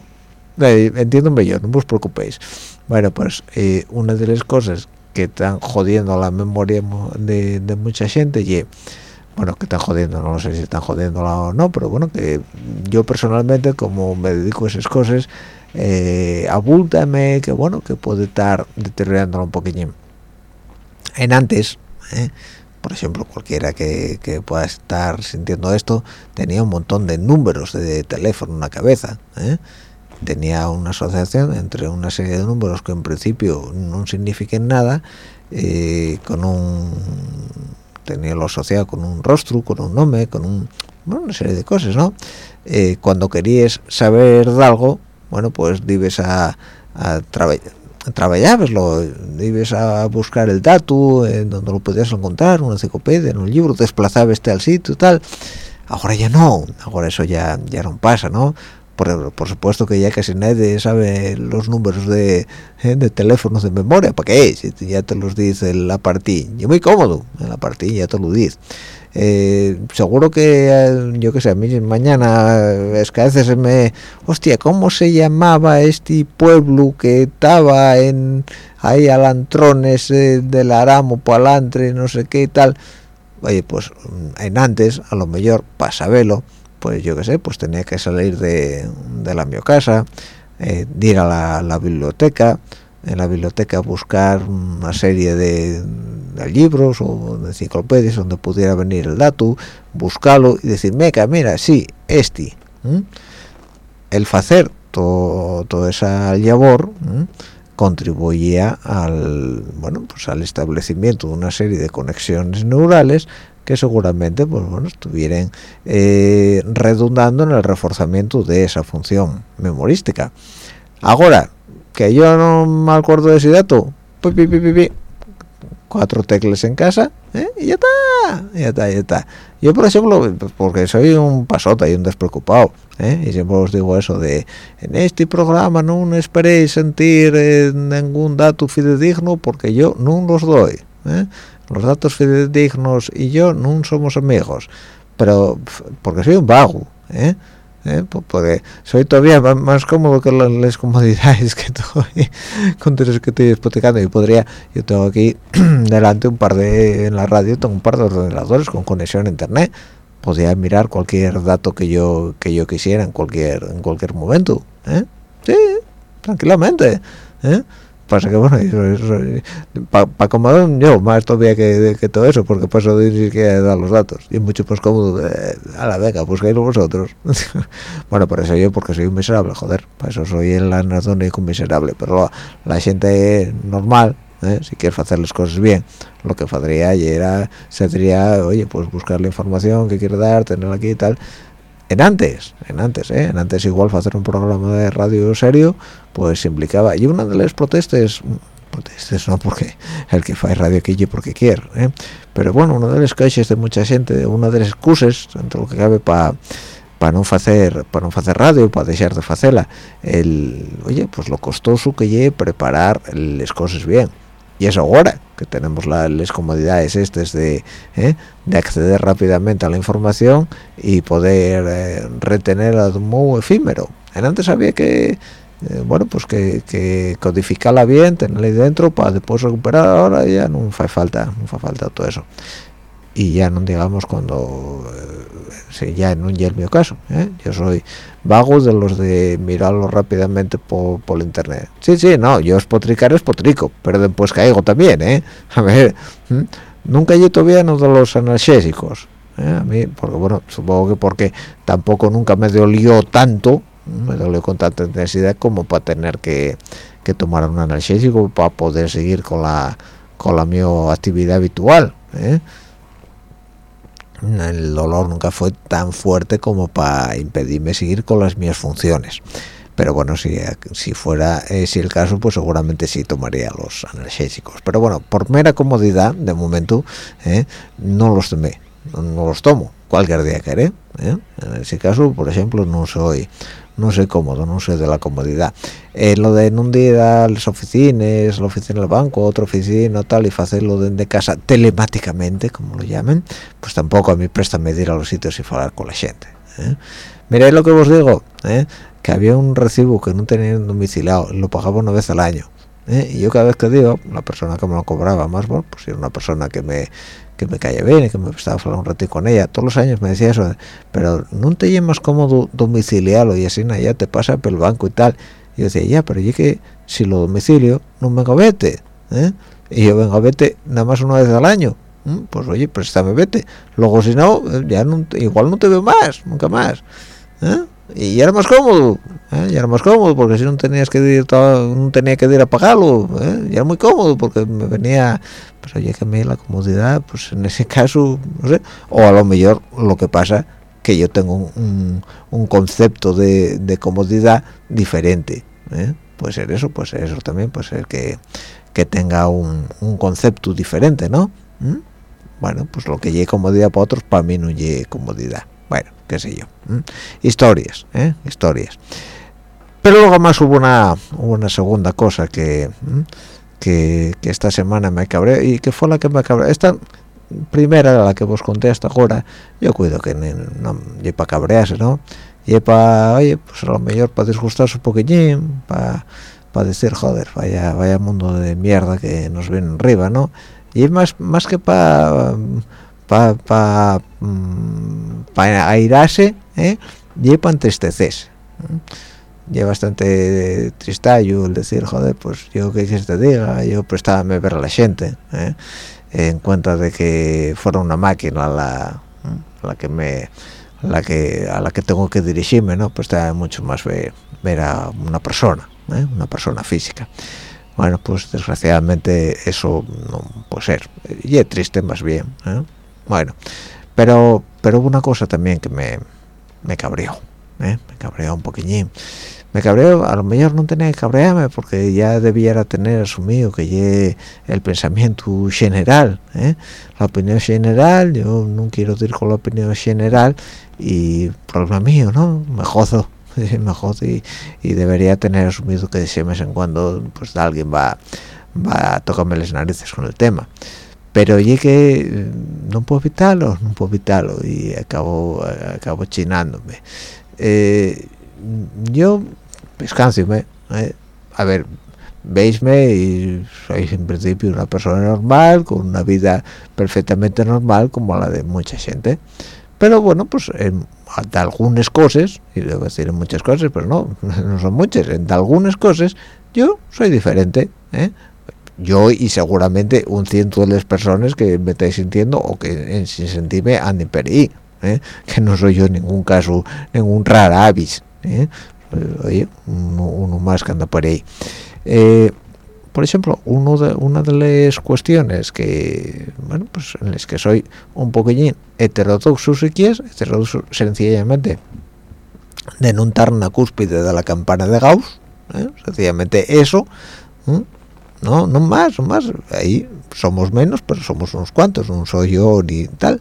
eh, entiendo yo no os preocupéis bueno pues eh, una de las cosas que están jodiendo la memoria de, mucha gente y bueno que están jodiendo no sé si están jodiendo o no pero bueno que yo personalmente como me dedico a esas cosas eh, abúltame que bueno que puede estar deteriorándolo un poquillín en antes eh, por ejemplo cualquiera que, pueda estar sintiendo esto tenía un montón de números de teléfono en la cabeza eh. Tenía una asociación entre una serie de números que en principio no signifiquen nada eh, con un tenía lo asociado con un rostro con un nombre con un, una serie de cosas no cuando querías saber de algo bueno pues debes a, a trabajar trabajabaslo, ibas a buscar el dato en donde lo podías encontrar, una enciclopedia, en un libro, desplazabas al sitio y tal. Ahora ya no, ahora eso ya ya no pasa, ¿no? Por, por supuesto que ya casi nadie sabe los números de, eh, de teléfonos de memoria, ¿para qué? Si ya te los dice la partida, y muy cómodo, en la partida ya te lo dice. Eh, seguro que eh, yo que sé a mí mañana es que a veces me hostia cómo se llamaba este pueblo que estaba en ahí alantrones eh, del aramo palantre no sé qué y tal oye pues en antes a lo mejor para saberlo pues yo que sé pues tenía que salir de, de la mi casa ir a la biblioteca en la biblioteca buscar una serie de, libros o de enciclopedias donde pudiera venir el dato, buscarlo y decir, meca, mira, sí, este. El hacer todo, toda esa labor contribuía al, bueno, pues al establecimiento de una serie de conexiones neurales que seguramente pues bueno estuvieran eh, redundando en el reforzamiento de esa función memorística ahora que yo no me acuerdo de ese dato cuatro teclas en casa ¿eh? y ya está ya está ya está yo por ejemplo porque soy un pasota y un despreocupado ¿eh? y siempre os digo eso de en este programa no esperéis sentir eh, ningún dato fidedigno porque yo no los doy los datos fidedignos y yo no somos amigos pero porque soy un vago ¿eh? ¿eh? porque soy todavía más cómodo que las, comodidades que estoy con que estoy hipotecando y podría yo tengo aquí delante un par de en la radio tengo un par de ordenadores con conexión a internet podría mirar cualquier dato que yo que yo quisiera en cualquier en cualquier momento ¿eh? sí tranquilamente ¿eh? Pasa que bueno para pa yo más todavía que, que, todo eso porque paso de ni siquiera dar los datos y mucho más cómodo a la beca buscáis vosotros bueno por eso yo porque soy un miserable joder para eso soy en la nación un miserable pero la, gente normal ¿eh? si quieres hacer las cosas bien lo que podría era sería oye pues buscar la información que quiere dar tenerla aquí y tal en antes, en antes, ¿eh? en antes igual hacer un programa de radio serio, pues implicaba, y una de las protestas, protestas no porque el que fai radio aquí porque quiere, ¿eh? pero bueno, una de las queixas de mucha gente, una de las excusas, entre lo que cabe para para no hacer para no hacer radio para dejar de hacerla el oye pues lo costoso que lleve preparar las cosas bien y es ahora que tenemos las comodidades estas de, ¿eh? de acceder rápidamente a la información y poder eh, retenerla de un efímero. Antes había que eh, bueno pues que, codificarla bien tenerla ahí dentro para después recuperar. Ahora ya no hace falta no hace falta todo eso y ya no digamos cuando si ya un el mi caso ¿eh? yo soy vago de los de mirarlo rápidamente por, por internet sí sí no yo es potricar es potrico pero después caigo también eh a ver nunca yo todavía uno de los analgésicos ¿eh? a mí porque bueno supongo que porque tampoco nunca me dolió tanto me dolió con tanta intensidad como para tener que, que tomar un analgésico para poder seguir con la con la mi actividad habitual ¿eh? El dolor nunca fue tan fuerte como para impedirme seguir con las mías funciones pero bueno si, si fuera eh, el caso pues seguramente sí tomaría los analgésicos pero bueno por mera comodidad de momento eh, no los tomé no, los tomo cualquier día que haré ¿eh? en ese caso por ejemplo no soy no soy cómodo no soy de la comodidad eh, lo de en un día a las oficinas la oficina del banco otra oficina tal y hacerlo desde casa telemáticamente como lo llamen pues tampoco a mí presta medir a los sitios y hablar con la gente ¿eh? miráis lo que os digo ¿eh? que había un recibo que no tenía domiciliado lo pagaba una vez al año ¿eh? y yo cada vez que digo la persona que me lo cobraba más pues era una persona que me que me caía bien y que me estaba hablando un ratito con ella todos los años me decía eso pero no te llevas cómodo domiciliarlo y así ya te pasa por el banco y tal y yo decía ya pero yo que si lo domicilio no me vete ¿eh? y yo vengo a vete nada más una vez al año pues oye préstame vete luego si no ya no, igual no te veo más nunca más ¿eh? Y era más cómodo ¿eh? y era más cómodo porque si no tenías que ir no tenía que ir a pagarlo ¿eh? era muy cómodo porque me venía pues oye que me la comodidad pues en ese caso no sé o a lo mejor lo que pasa que yo tengo un, un concepto de, de, comodidad diferente ¿eh? puede ser eso puede ser eso también puede ser que, que tenga un, un, concepto diferente no ¿Mm? bueno pues lo que llegue comodidad para otros para mí no llegue comodidad qué sé yo historias ¿eh? historias. Pero luego más hubo una una segunda cosa que, que, que esta semana me cabré y que fue la que me cabré. Esta primera la que vos conté hasta ahora yo cuido que no y para cabrearse no y para oye pues a lo mejor para disgustarse un poquillín para para decir joder vaya vaya mundo de mierda que nos viene arriba no y más más que para para pa, pa airarse ¿eh? y para entristecerse y es bastante tristallo el decir joder pues yo que quieres te diga yo prestábame ver a la gente ¿eh? en cuenta de que fuera una máquina la, la que me la que a la que tengo que dirigirme no pues está mucho más ver, ver a una persona ¿eh? una persona física bueno pues desgraciadamente eso no puede ser y es triste más bien ¿eh? Bueno pero pero hubo una cosa también que me me cabreó ¿eh? me cabreó un poquillín me cabreo, a lo mejor no tenía que cabrearme porque ya debiera tener asumido que ye el pensamiento general ¿eh? la opinión general yo no quiero decir con la opinión general y problema mío no me jodo me jodo y, y, debería tener asumido que de vez en cuando pues alguien va va a tocarme las narices con el tema pero oye que no puedo evitarlo no puedo evitarlo y acabo acabo chinándome eh, yo descánseme ¿eh? a ver veisme y soy en principio una persona normal con una vida perfectamente normal como la de mucha gente pero bueno pues en, algunas cosas y debo decir en muchas cosas pero no no son muchas en algunas cosas yo soy diferente ¿eh? Yo y seguramente un ciento de las personas que me estáis sintiendo o que en, sin sentirme anden por ahí ¿eh? que no soy yo en ningún caso ningún rara avis ¿eh? oye, uno, más que anda por ahí. Eh, por ejemplo, uno de, una de las cuestiones que, bueno, pues en las que soy un poquillín heterodoxo si quieres, heterodoxo sencillamente de no la cúspide de la campana de Gauss, ¿eh? sencillamente eso, no, no más, no más, ahí somos menos, pero somos unos cuantos, no soy yo ni tal.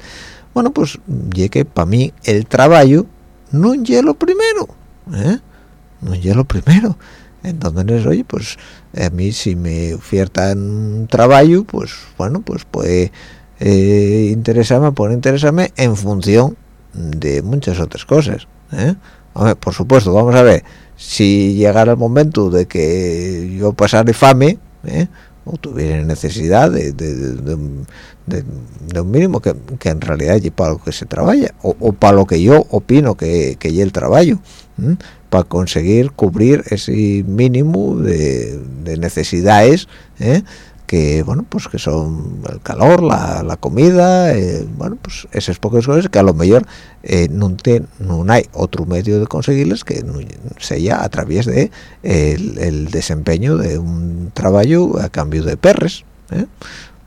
Bueno, pues llegue para mí el trabajo no es lo primero, ¿eh? no es lo primero entonces oye pues a mí si me ofertan un trabajo pues bueno pues puede eh, interesarme puede interesarme en función de muchas otras cosas ¿eh? por supuesto vamos a ver si llegara el momento de que yo pasara fame ¿eh? o tuviera necesidad de, de, un mínimo que, en realidad es para lo que se trabaja o, para lo que yo opino que, que es el trabajo para conseguir cubrir ese mínimo de, necesidades ¿eh? Que bueno pues que son el calor la, comida eh, bueno pues esas pocas cosas que a lo mejor eh, no, hay otro medio de conseguirles que sea a través de el, desempeño de un trabajo a cambio de perres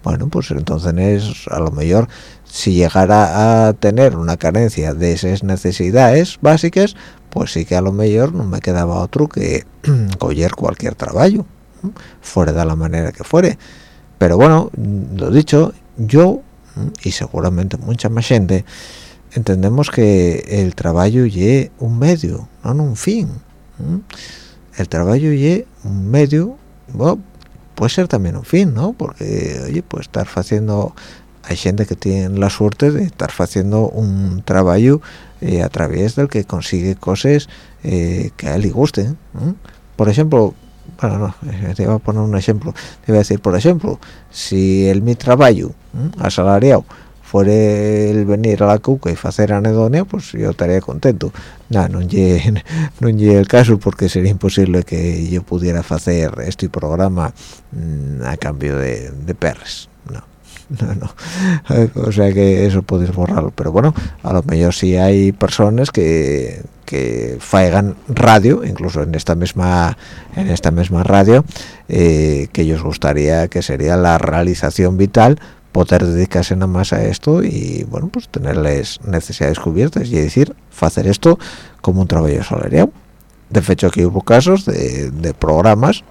bueno pues entonces a lo mejor si llegara a tener una carencia de esas necesidades básicas pues sí que a lo mejor no me quedaba otro que coger cualquier trabajo fuera de la manera que fuere. Pero bueno lo dicho yo y seguramente mucha más gente entendemos que el trabajo y un medio no un fin el trabajo y un medio puede ser también un fin no porque oye pues estar haciendo hay gente que tiene la suerte de estar haciendo un trabajo eh, a través del que consigue cosas eh, que a él le gusten por ejemplo bueno no eh, te iba a poner un ejemplo. Te iba a decir por ejemplo si el mi trabajo asalariado fuera el venir a la cuca y hacer anedonia pues yo estaría contento. No no llegue el caso porque sería imposible que yo pudiera hacer este programa mm, a cambio de, de perres no no, o sea que eso podéis borrarlo pero bueno a lo mejor sí hay personas que que faigan radio incluso en esta misma en esta misma radio eh, que ellos gustaría que sería la realización vital poder dedicarse nada más a esto y bueno pues tenerles necesidades cubiertas y decir hacer esto como un trabajo salarial de hecho aquí hubo casos de, programas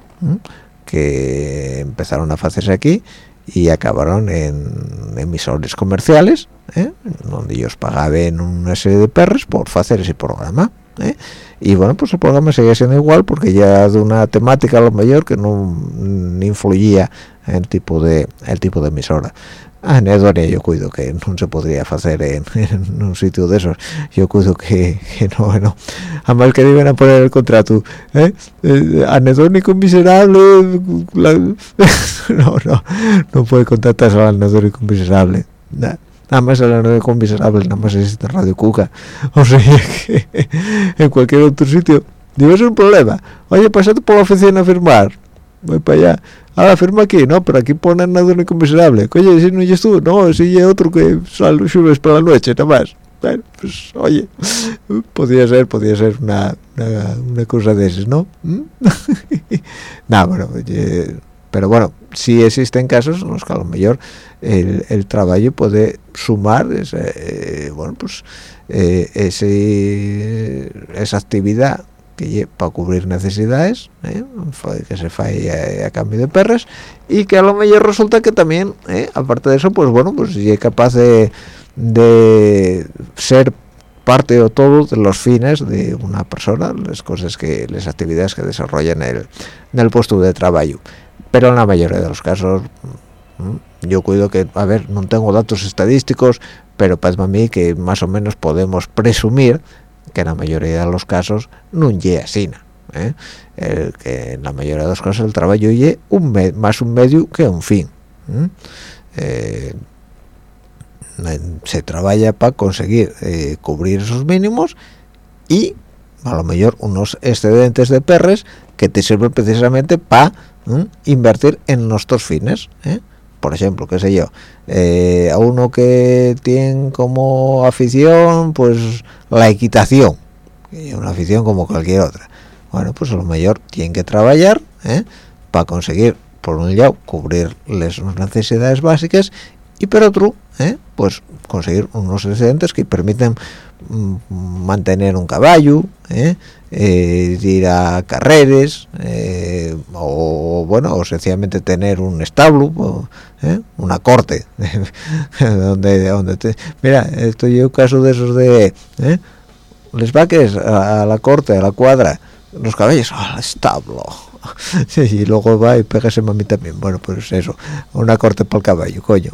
que empezaron a hacerse aquí y acabaron en emisores comerciales ¿eh? donde ellos pagaban una serie de perros por hacer ese programa ¿eh? y bueno pues el programa seguía siendo igual porque ya de una temática a lo mayor que no influía el tipo de el tipo de emisora ah, en yo cuido que no se podría hacer en, un sitio de esos. Yo cuido que, que no no además que deben a poner el contrato ¿eh? eh anedónico miserable no no no puede contratarse al anedónico miserable. Nada más el anedónico miserable nada más existe en Radio Cuca. O sea que en cualquier otro sitio. Debe ser un problema. Oye pasate por la oficina a firmar. Voy para allá ahora firma aquí no pero aquí ponen nada único miserable oye si no eres tú no si es otro que sale subes por la noche nada más. Bueno, pues oye podría ser podría ser una, una, cosa de esas no no bueno pero bueno si existen casos en los que a lo mejor el, el trabajo puede sumar ese, eh, bueno pues eh, ese, esa actividad que para cubrir necesidades ¿eh? que se falle a, cambio de perras y que a lo mejor resulta que también ¿eh? aparte de eso pues bueno pues es capaz de, de ser parte o todo de los fines de una persona las cosas que las actividades que desarrolla en el, en el puesto de trabajo pero en la mayoría de los casos yo cuido que a ver no tengo datos estadísticos pero para mí que más o menos podemos presumir que en la mayoría de los casos no es así ¿eh? que en la mayoría de los casos el trabajo es un más un medio que un fin eh, se trabaja para conseguir eh, cubrir esos mínimos y a lo mejor unos excedentes de perres que te sirven precisamente para invertir en nuestros fines por ejemplo, qué sé yo, eh, a uno que tiene como afición, pues la equitación, una afición como cualquier otra. Bueno, pues a lo mejor tiene que trabajar ¿eh? para conseguir, por un lado, cubrir las necesidades básicas y por otro, ¿eh? pues conseguir unos excedentes que permiten mm, mantener un caballo, ¿eh? Eh, ir a carreras eh, o bueno o sencillamente tener un establo ¿eh? una corte donde donde te, mira estoy un caso de esos de les vaques a, la corte a la cuadra los caballos al establo. Y luego va y pega ese mami también. Bueno pues eso una corte para el caballo coño.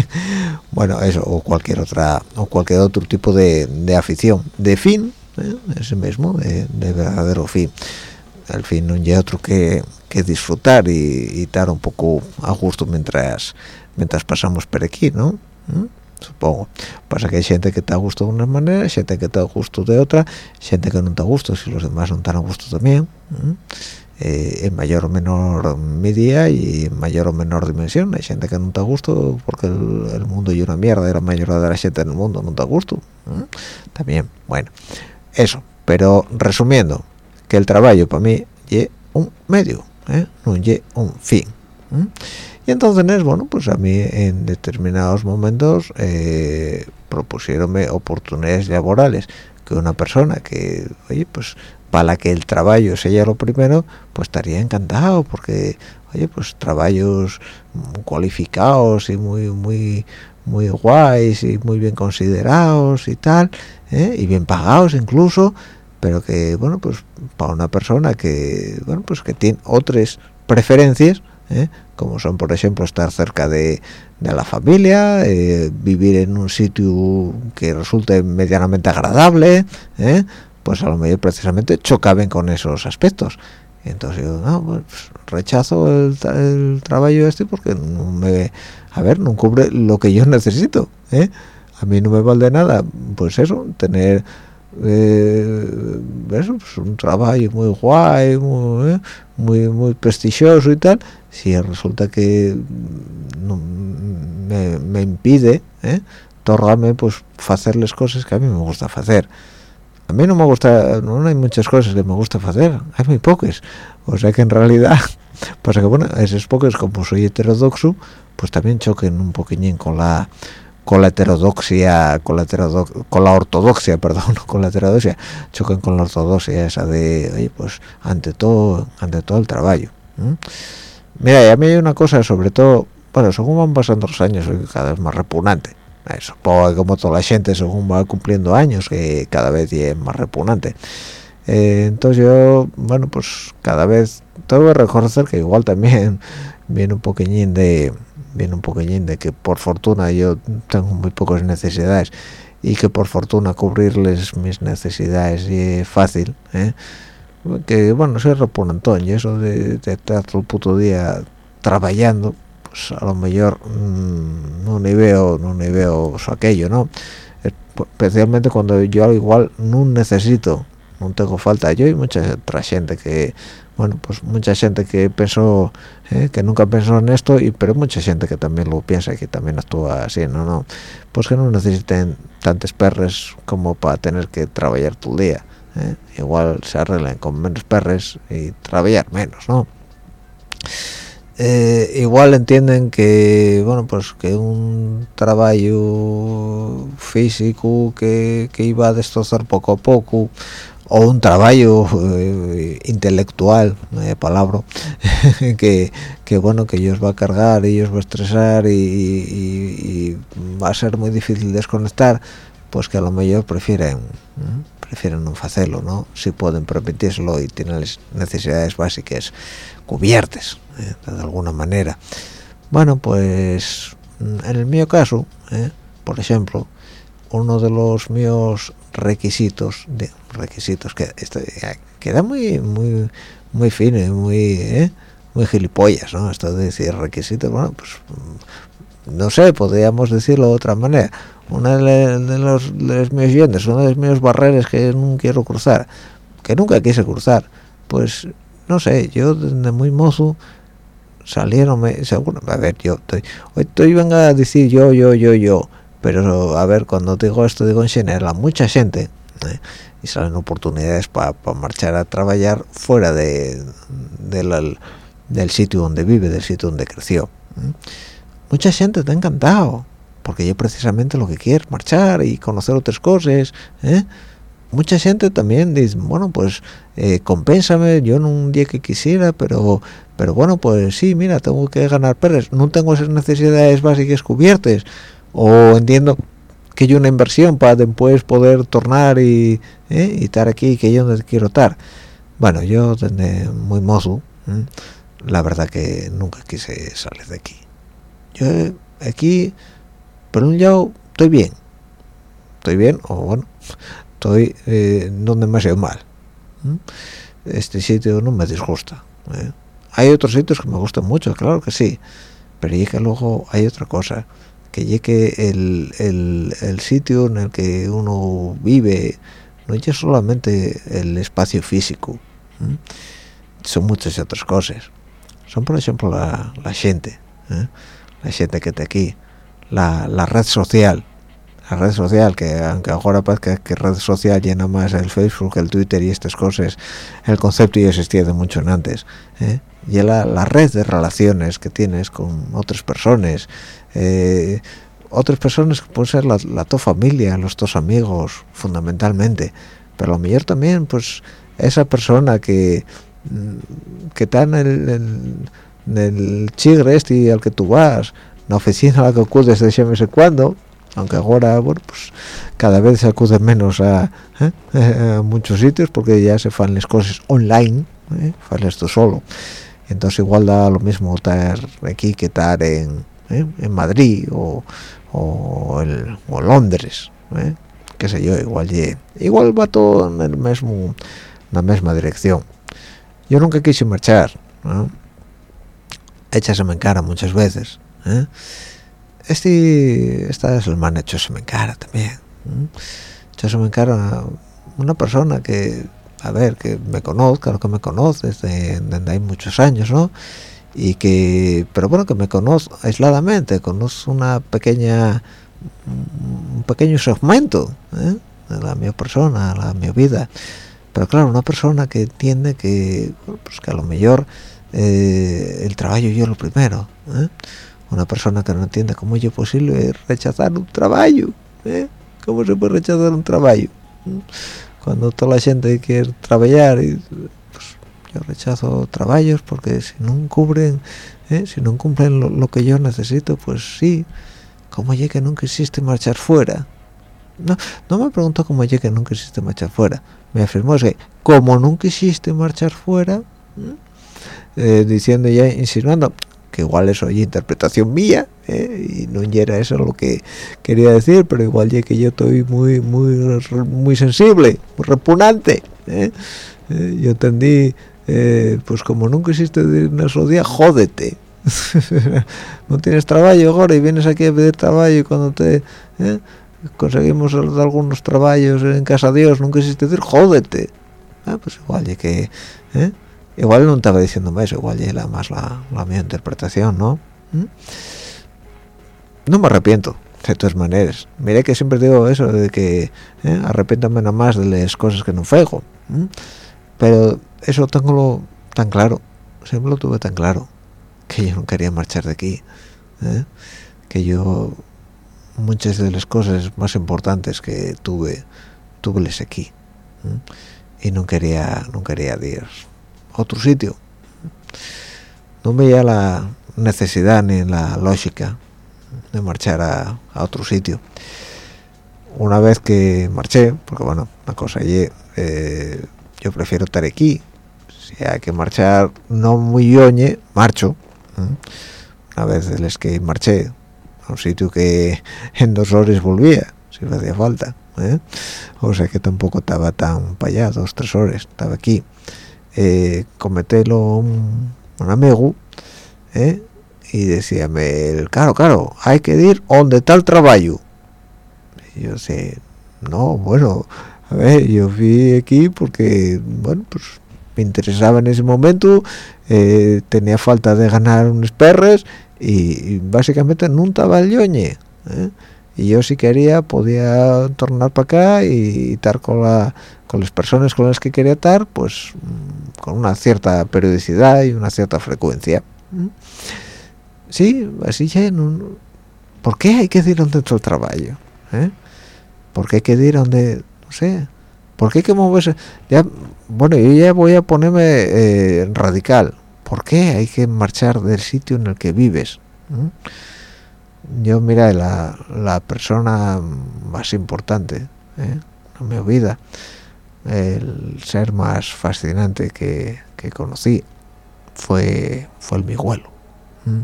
Bueno eso o cualquier otra o cualquier otro tipo de afición. De fin ¿eh? ese mismo de, verdadero fin. Al fin no hay otro que, que disfrutar y, estar un poco a gusto mientras mientras pasamos por aquí no ¿Mm? supongo. Pasa que hay gente que está a gusto de una manera gente que está a gusto de otra gente que no está a gusto si los demás no están a gusto también eh, en mayor o menor medida y en mayor o menor dimensión. Hay gente que no está a gusto porque el, mundo y una mierda y la mayoría de la gente en el mundo no está a gusto también bueno eso pero resumiendo que el trabajo para mí es un medio ¿eh? no es un fin y entonces bueno pues a mí en determinados momentos eh, propusieronme oportunidades laborales que una persona que oye pues para que el trabajo sea lo primero pues estaría encantado porque oye pues trabajos cualificados y muy muy muy guays y muy bien considerados y tal ¿eh? y bien pagados incluso pero que bueno pues para una persona que bueno pues que tiene otras preferencias ¿eh? como son por ejemplo estar cerca de, la familia eh, vivir en un sitio que resulte medianamente agradable pues a lo mejor precisamente chocaban con esos aspectos entonces yo no, pues rechazo el, trabajo este porque no me a ver no cubre lo que yo necesito ¿eh? a mí no me vale nada pues eso tener eh, eso, pues un trabajo muy guay muy, ¿eh? muy, muy prestigioso y tal si resulta que me, me, impide ¿eh? pues hacerles cosas que a mí me gusta hacer a mí no me gusta no hay muchas cosas que me gusta hacer hay muy pocas o sea que en realidad pasa que bueno esos pocas como soy heterodoxo pues también choquen un poquillín con la con la heterodoxia con la con la ortodoxia perdón con la heterodoxia choquen con la ortodoxia esa de oye pues ante todo ante todo el trabajo mira y a mí hay una cosa sobre todo bueno según van pasando los años soy cada vez más repugnante supongo que como toda la gente según va cumpliendo años que cada vez es más repugnante. Eh, entonces yo bueno pues cada vez tengo que reconocer que igual también viene un poquillín de viene un poquillín de que por fortuna yo tengo muy pocas necesidades y que por fortuna cubrirles mis necesidades es fácil ¿eh? que bueno soy repugnantón y eso de, estar todo el puto día trabajando pues a lo mejor mm, no ni veo no ni veo aquello no especialmente cuando yo igual no necesito no tengo falta yo y mucha otra gente que bueno pues mucha gente que pensó eh, que nunca pensó en esto y pero mucha gente que también lo piensa y que también actúa así no no pues que no necesiten tantos perres como para tener que trabajar todo el día eh. igual se arreglen con menos perres y trabajar menos no eh, igual entienden que bueno pues que un trabajo físico que, que iba a destrozar poco a poco o un trabajo eh, intelectual eh, palabra que, que, bueno que ellos va a cargar ellos va a estresar y, va a ser muy difícil desconectar pues que a lo mejor prefieren prefieren no hacerlo no si pueden permitírselo y tienen necesidades básicas cubiertas eh, de alguna manera. Bueno pues en el mío caso por ejemplo uno de los míos requisitos de requisitos que esto queda muy muy muy fino muy ¿eh? muy gilipollas no esto de decir requisitos bueno pues no sé podríamos decirlo de otra manera una de, los, de mis dientes una de las mis barreras que no quiero cruzar que nunca quise cruzar pues no sé yo desde muy mozo salieron seguro a ver yo estoy hoy estoy venga a decir yo yo yo yo pero a ver cuando digo esto digo en general a mucha gente ¿eh? y salen oportunidades para marchar a trabajar fuera de, del sitio donde vive del sitio donde creció ¿eh? mucha gente está encantado porque yo precisamente lo que quiero marchar y conocer otras cosas ¿eh? mucha gente también dice bueno pues compénsame yo en un día que quisiera pero pero bueno pues sí mira tengo que ganar perres no tengo esas necesidades básicas cubiertas o entiendo que hay una inversión para después poder tornar y, ¿eh? estar aquí que yo donde quiero estar. Bueno yo desde muy mozo la verdad que nunca quise salir de aquí. Yo aquí por un lado estoy bien. Estoy bien o bueno estoy eh, no demasiado mal este sitio no me disgusta ¿eh? hay otros sitios que me gustan mucho claro que sí pero y que luego hay otra cosa que llegue el, el, sitio en el que uno vive no es solamente el espacio físico son muchas otras cosas son por ejemplo la, la gente ¿eh? la gente que está aquí la, la, red social la red social que aunque ahora parezca que red social llena más el Facebook el Twitter y estas cosas el concepto ya existía de mucho antes ¿eh? y la, la red de relaciones que tienes con otras personas eh, otras personas que pueden ser la, tu familia, los tus amigos, fundamentalmente, pero lo mejor también, pues, esa persona que, mm, que está en el, en, el chigre este al que tú vas, la oficina a la que acudes de vez en cuando aunque ahora bueno pues cada vez se acude menos a, ¿eh? muchos sitios porque ya se fan las cosas online ¿eh? tú solo entonces igual da lo mismo estar aquí que estar en, ¿eh? en Madrid o, o, el, o Londres ¿eh? qué sé yo igual igual va todo en el mismo la misma dirección yo nunca quise marchar ¿no? échaseme en cara muchas veces ¿eh? este esta es el man hecho se me encara también ¿eh? se me encara una persona que a ver que me conozca lo que me conoce desde, desde hay muchos años no y que pero bueno que me conozco aisladamente conozco una pequeña un pequeño segmento ¿eh? de la mi persona la mi vida pero claro una persona que entiende que pues que a lo mejor eh, el trabajo yo lo primero ¿eh? una persona que no entiende cómo es posible rechazar un trabajo cómo se puede rechazar un trabajo cuando toda la gente quiere trabajar y yo rechazo trabajos porque si no cubren si no cumplen lo, que yo necesito pues sí cómo llegué que nunca existe marchar fuera no, no me pregunto cómo llegué que nunca existe marchar fuera. Me afirmó que como nunca existe marchar fuera eh, diciendo ya insinuando que igual eso es interpretación mía eh, y no era eso lo que quería decir pero igual ya que yo estoy muy muy muy sensible muy repugnante eh. yo entendí pues como nunca existe una sola jódete no tienes trabajo ahora y vienes aquí a pedir trabajo y cuando te ¿eh? conseguimos algunos trabajos en casa de Dios nunca existe decir jódete ah, pues igual que ¿eh? igual no estaba diciendo eso igual y la más la, la mi interpretación no ¿Mm? no me arrepiento de todas maneras mire que siempre digo eso de que ¿eh? arrepiéntame nada más de las cosas que no fego pero eso tengo tan claro siempre lo tuve tan claro que yo no quería marchar de aquí ¿eh? que yo muchas de las cosas más importantes que tuve tuve aquí ¿eh? y no quería no quería ir a otro sitio no veía la necesidad ni la lógica de marchar a, otro sitio una vez que marché porque bueno una cosa allí eh, yo prefiero estar aquí si hay que marchar no muy oñe marcho una vez les que marché a un sitio que en dos horas volvía si me hacía falta ¿eh? o sea que tampoco estaba tan para allá dos tres horas estaba aquí eh, cometélo un, amigo ¿eh? y decíame claro claro hay que ir donde está el trabajo yo sé no bueno a ver yo fui aquí porque bueno pues me interesaba en ese momento eh, tenía falta de ganar unos perres y, básicamente no estaba el yoñe ¿eh? y yo si quería podía tornar para acá y estar con la con las personas con las que quería estar pues mm, con una cierta periodicidad y una cierta frecuencia sí así ya no, ¿por qué hay que ir donde está el trabajo? ¿Eh? ¿por qué hay que ir donde no sé ¿Por qué hay que moverse? Ya, bueno, yo ya voy a ponerme eh, radical. ¿Por qué hay que marchar del sitio en el que vives? Yo, mira, la, la, persona más importante, ¿eh? no me olvida, el ser más fascinante que, que conocí fue, fue el miguelo. ¿Mm?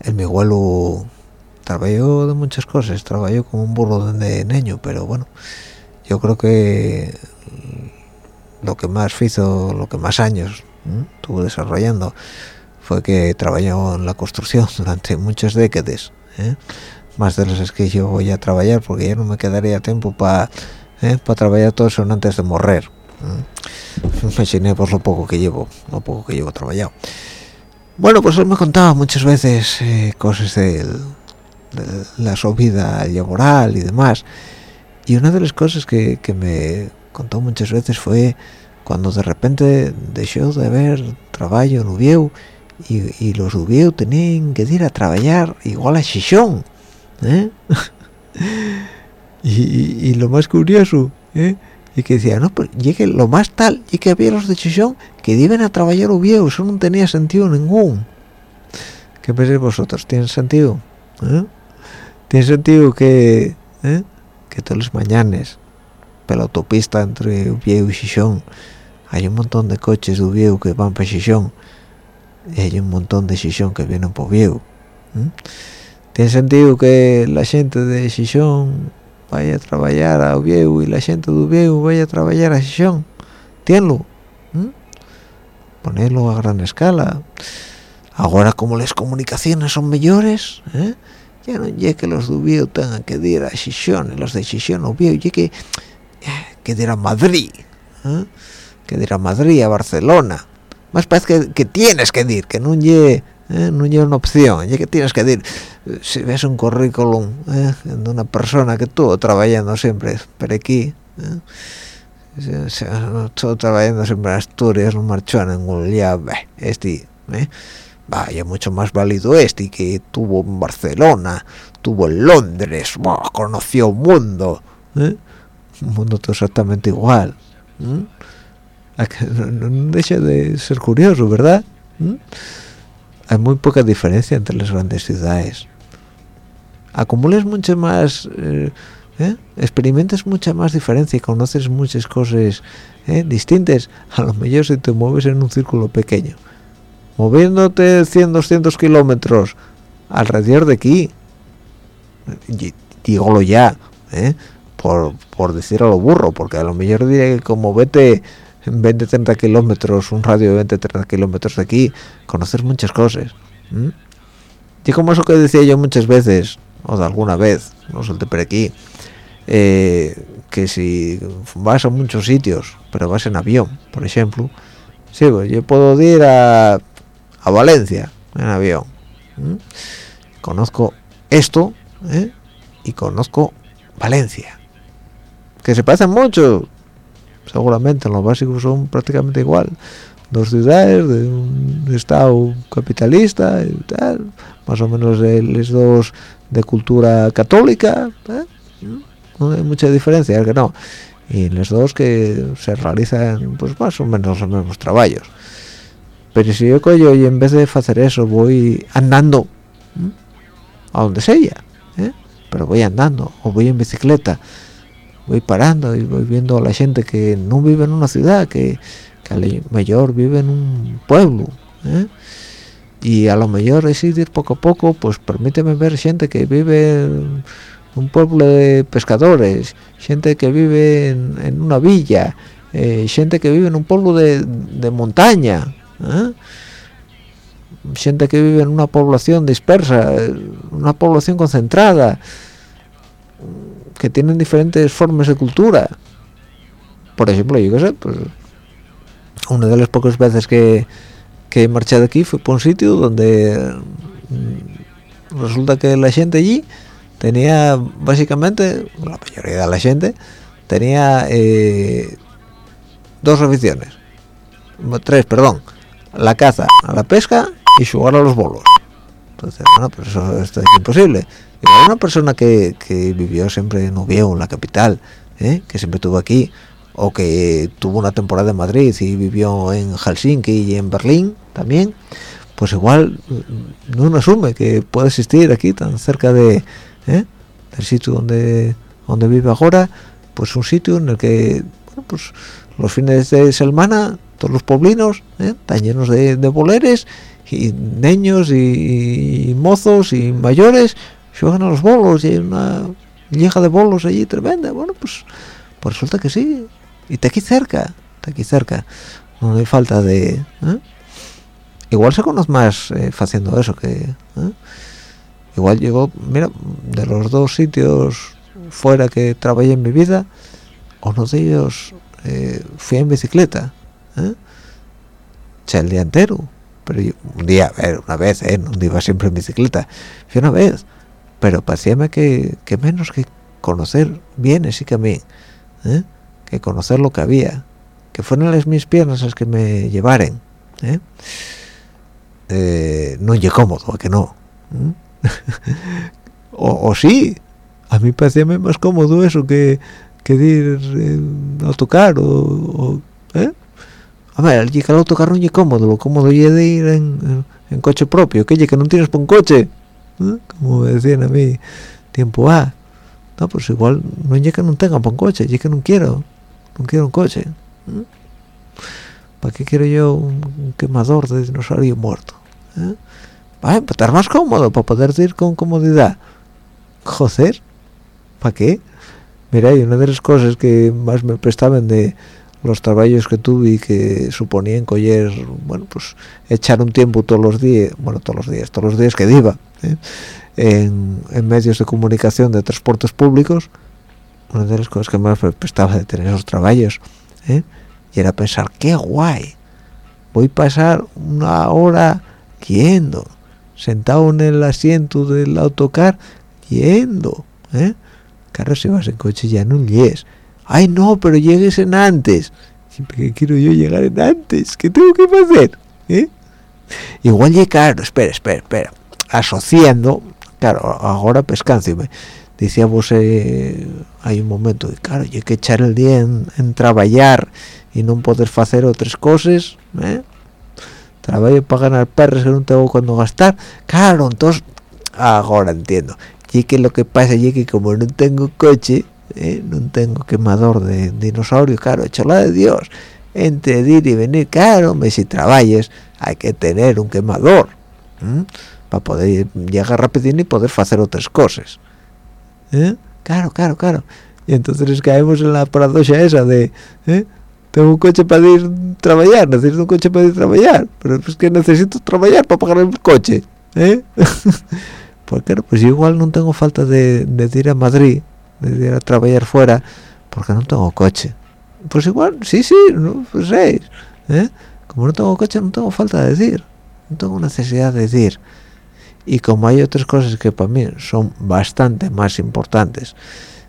El miguelo trabajó de muchas cosas, trabajó como un burro de niño, pero bueno, yo creo que lo que más hizo, lo que más años estuvo desarrollando fue que trabajó en la construcción durante muchas décadas ¿eh? más de las que yo voy a trabajar porque ya no me quedaría tiempo para ¿eh? trabajar todo eso antes de morir me imaginé por lo poco que llevo lo poco que llevo trabajado bueno pues él me contaba muchas veces eh, cosas de la su vida laboral y demás y una de las cosas que, me contó muchas veces fue cuando de repente dejó de haber trabajo en Ubieu y, los Ubieu tenían que ir a trabajar igual a Chichón ¿eh? y, lo más curioso ¿eh? y que decía no pues llegue lo más tal y que había los de Chichón que iban a trabajar Ubieu eso no tenía sentido ningún ¿qué pensáis vosotros? ¿tiene sentido? ¿Eh? ¿tiene sentido que ¿eh? Que todas las mañanas por la autopista entre Viejo y Xixón hay un montón de coches de Viejo que van para Xixón y hay un montón de Xixón que vienen por Viejo tiene sentido que la gente de Xixón vaya a trabajar a Oviedo y la gente de Oviedo vaya a trabajar a Xixón tienlo ponerlo a gran escala. Ahora como las comunicaciones son mejores ¿eh? Ya no es que los Oviedo tengan que ir a y los de Xixón a Oviedo ya que eh, que ir a Madrid ¿eh? que ir a Madrid a Barcelona más parece que, que tienes que ir que no llegue ¿eh? no es una opción ya que tienes que decir si ves un currículum ¿eh? de una persona que estuvo trabajando siempre por aquí ¿eh? trabajando siempre en Asturias no marchó en ningún día este ¿eh? Vaya mucho más válido este que tuvo en Barcelona tuvo en Londres bah, conoció un mundo ¿eh? un mundo todo exactamente igual ¿eh? deja de ser curioso verdad ¿Eh? hay muy poca diferencia entre las grandes ciudades acumulas mucho más eh, ¿eh? experimentas mucha más diferencia y conoces muchas cosas ¿eh? distintas a lo mejor si te mueves en un círculo pequeño moviéndote 100 200 kilómetros alrededor de aquí dígolo ya ¿eh? por, por decir a lo burro porque a lo mejor diré que como vete 20-30 kilómetros, un radio de 20-30 kilómetros de aquí, conocer muchas cosas. Y como eso que decía yo muchas veces, o de alguna vez, no solté por aquí, eh, que si vas a muchos sitios, pero vas en avión, por ejemplo, sí, pues yo puedo ir a, a Valencia en avión. ¿Mm? Conozco esto ¿eh? y conozco Valencia. Que se parecen mucho, seguramente en lo básico son prácticamente igual dos ciudades de un estado capitalista y tal más o menos de los dos de cultura católica ¿eh? no hay mucha diferencia que no y los dos que se realizan pues más o menos los mismos trabajos pero si yo cojo y en vez de hacer eso voy andando ¿eh? a donde sea ¿eh? pero voy andando o voy en bicicleta voy parando y voy viendo a la gente que no vive en una ciudad, que, que a lo mejor vive en un pueblo. ¿eh? Y a lo mejor decidir poco a poco, pues permíteme ver gente que vive en un pueblo de pescadores, gente que vive en, en una villa, eh, gente que vive en un pueblo de, de montaña. ¿Eh? gente que vive en una población dispersa, una población concentrada, que tienen diferentes formas de cultura. Por ejemplo, yo qué sé, pues una de las pocas veces que, que he marchado aquí fue por un sitio donde mm, resulta que la gente allí tenía básicamente, la mayoría de la gente, tenía eh, dos aficiones, tres, perdón, la caza, a la pesca y jugar a los bolos. Entonces, bueno, pues eso, es imposible. Era una persona que, que vivió siempre en Oviedo, en la capital, ¿eh? que siempre estuvo aquí, o que tuvo una temporada en Madrid y vivió en Helsinki y en Berlín también, pues igual no asume que puede existir aquí tan cerca de ¿eh? del sitio donde donde vive ahora, pues un sitio en el que bueno, pues los fines de semana todos los poblinos ¿eh? están llenos de, de boleres y niños y, mozos y mayores juegan a los bolos y hay una vieja de bolos allí tremenda bueno pues pues resulta que sí y está aquí cerca está aquí cerca no hay falta de ¿eh? igual se conoce más eh, haciendo eso que ¿eh? igual llegó mira de los dos sitios fuera que trabajé en mi vida uno de ellos eh, fui en bicicleta ¿eh? el día entero pero yo, un día, a ver, una vez, ¿eh? no iba siempre en bicicleta, fui una vez, pero parecíame que, que menos que conocer bien ese camino, ¿eh? que conocer lo que había, que fueran las mis piernas las que me llevaren, ¿eh? Eh, no llegué cómodo, ¿a que no? o, o, sí, a mí parecía más cómodo eso que, que ir eh, a tocar o, o ¿eh? A ver, llegar al autocar no es cómodo, lo cómodo es de ir en, coche propio que que no tienes por un coche ¿Eh? como me decían a mí tiempo A no pues igual no es que no tenga por un coche es que no quiero no quiero un coche ¿Eh? ¿para qué quiero yo un, quemador de dinosaurio muerto? ¿Eh? para estar más cómodo, para poder ir con comodidad. Joder, ¿para qué? Mira, y una de las cosas que más me prestaban de los trabajos que tuve y que suponían coger, bueno, pues echar un tiempo todos los días, bueno, todos los días, todos los días que iba, ¿eh? en, medios de comunicación de transportes públicos, una de las cosas que más me prestaba de tener esos trabajos, ¿eh? y era pensar, qué guay, voy a pasar una hora yendo, sentado en el asiento del autocar, yendo, ¿eh? Claro, si vas en coche ya no llegues. Ay, no, pero llegues en antes. Siempre quiero yo llegar en antes, ¿qué tengo que hacer? ¿Eh? Igual llegué, claro, espera, espera, espera. Asociando, claro, ahora pescándome. Decíamos, eh, hay un momento, claro, hay que echar el día en, en trabajar y no poder hacer otras cosas ¿eh? trabajo para ganar perros que no tengo cuando gastar claro entonces ahora entiendo y que lo que pasa es que como no tengo coche ¿eh? no tengo quemador de dinosaurio claro la de Dios entre ir y venir claro me si trabajes hay que tener un quemador para poder llegar rápido y poder hacer otras cosas ¿eh? claro claro claro y entonces caemos en la paradoja esa de ¿eh? tengo un coche para ir a trabajar, necesito un coche para ir a trabajar, pero es que necesito trabajar para pagar el coche, ¿eh? pues claro, pues igual no tengo falta de, ir a Madrid, de ir a trabajar fuera, porque no tengo coche. Pues igual, sí, sí, no, pues seis, ¿eh? Como no tengo coche, no tengo falta de decir, no tengo necesidad de decir. Y como hay otras cosas que para mí son bastante más importantes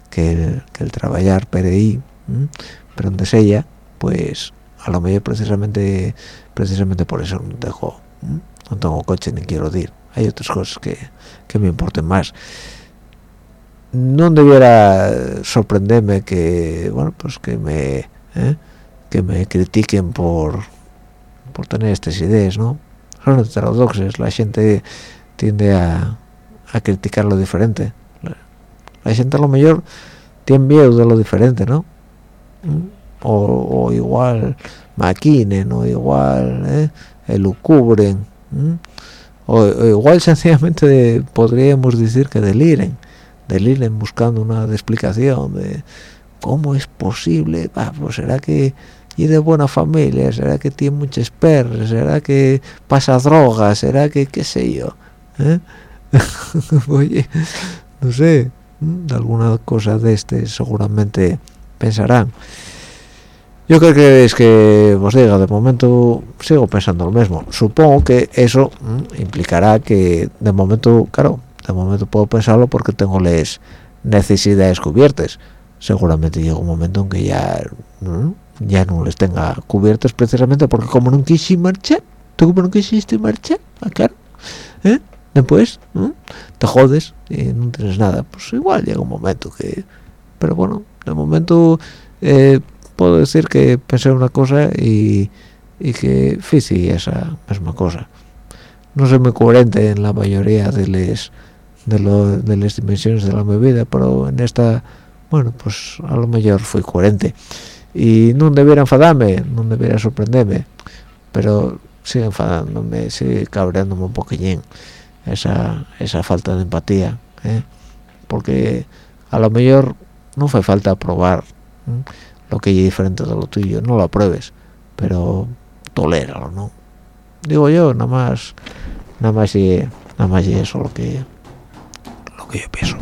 que el, que el trabajar PDI, pero donde sea, pues a lo mejor precisamente precisamente por eso no tengo no tengo coche ni quiero ir hay otras cosas que, me importen más no debiera sorprenderme que bueno pues que me ¿eh? que me critiquen por por tener estas ideas no son heterodoxas la gente tiende a, a criticar lo diferente. La, gente a lo mejor tiene miedo de lo diferente no o, igual maquinen o igual eh, elucubren o, igual sencillamente podríamos decir que deliren deliren buscando una explicación de cómo es posible ah, pues será que y de buena familia será que tiene muchos perros será que pasa drogas será que qué sé yo ¿eh? oye no sé de alguna cosa de este seguramente pensarán. Yo creo que es que os diga de momento sigo pensando lo mismo. Supongo que eso implicará que de momento claro de momento. Puedo pensarlo porque tengo las necesidades cubiertas. Seguramente llega un momento en que ya ya no les tenga cubiertas precisamente porque como no quise marchar tú como no quisiste marchar ah, claro. ¿eh? después te jodes y no tienes nada. Pues igual llega un momento que pero bueno de momento eh, puedo decir que pensé una cosa y, y que hice esa misma cosa. No soy muy coherente en la mayoría de las de, las dimensiones de la mi vida pero en esta bueno pues a lo mejor fui coherente. Y no debiera enfadarme no debiera sorprenderme pero sigue enfadándome sigue cabreándome un poquillín esa esa falta de empatía ¿eh? porque a lo mejor no fue falta probar lo que es diferente de lo tuyo no lo apruebes pero toléralo no digo yo nada más nada más y nada más y eso lo que lo que yo pienso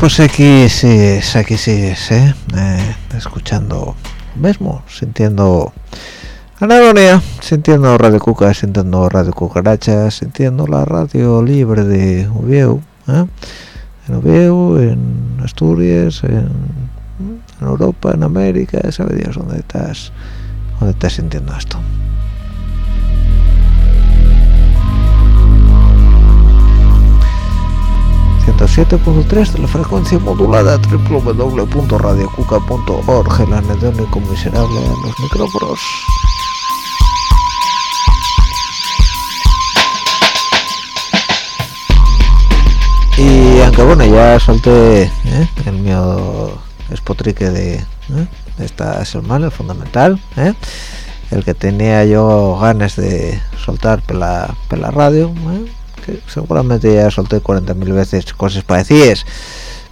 pues aquí sigues, aquí sigues, ¿eh? Eh, escuchando mismo, sintiendo anagonia, sintiendo Radio Cuca, sintiendo Radio Cucaracha, sintiendo la radio libre de Ubieu, ¿eh? en Ubieu, en Asturias, en, en Europa, en América, sabe Dios dónde estás, dónde estás sintiendo esto. 107.3 de la frecuencia modulada www.radiocuca.org el anedónico miserable en los micrófonos y aunque bueno ya solté ¿eh? el mío espotrique de, ¿eh? esta semana fundamental ¿eh? el que tenía yo ganas de soltar pela, pela radio ¿eh? Que seguramente ya solté 40.000 veces cosas parecidas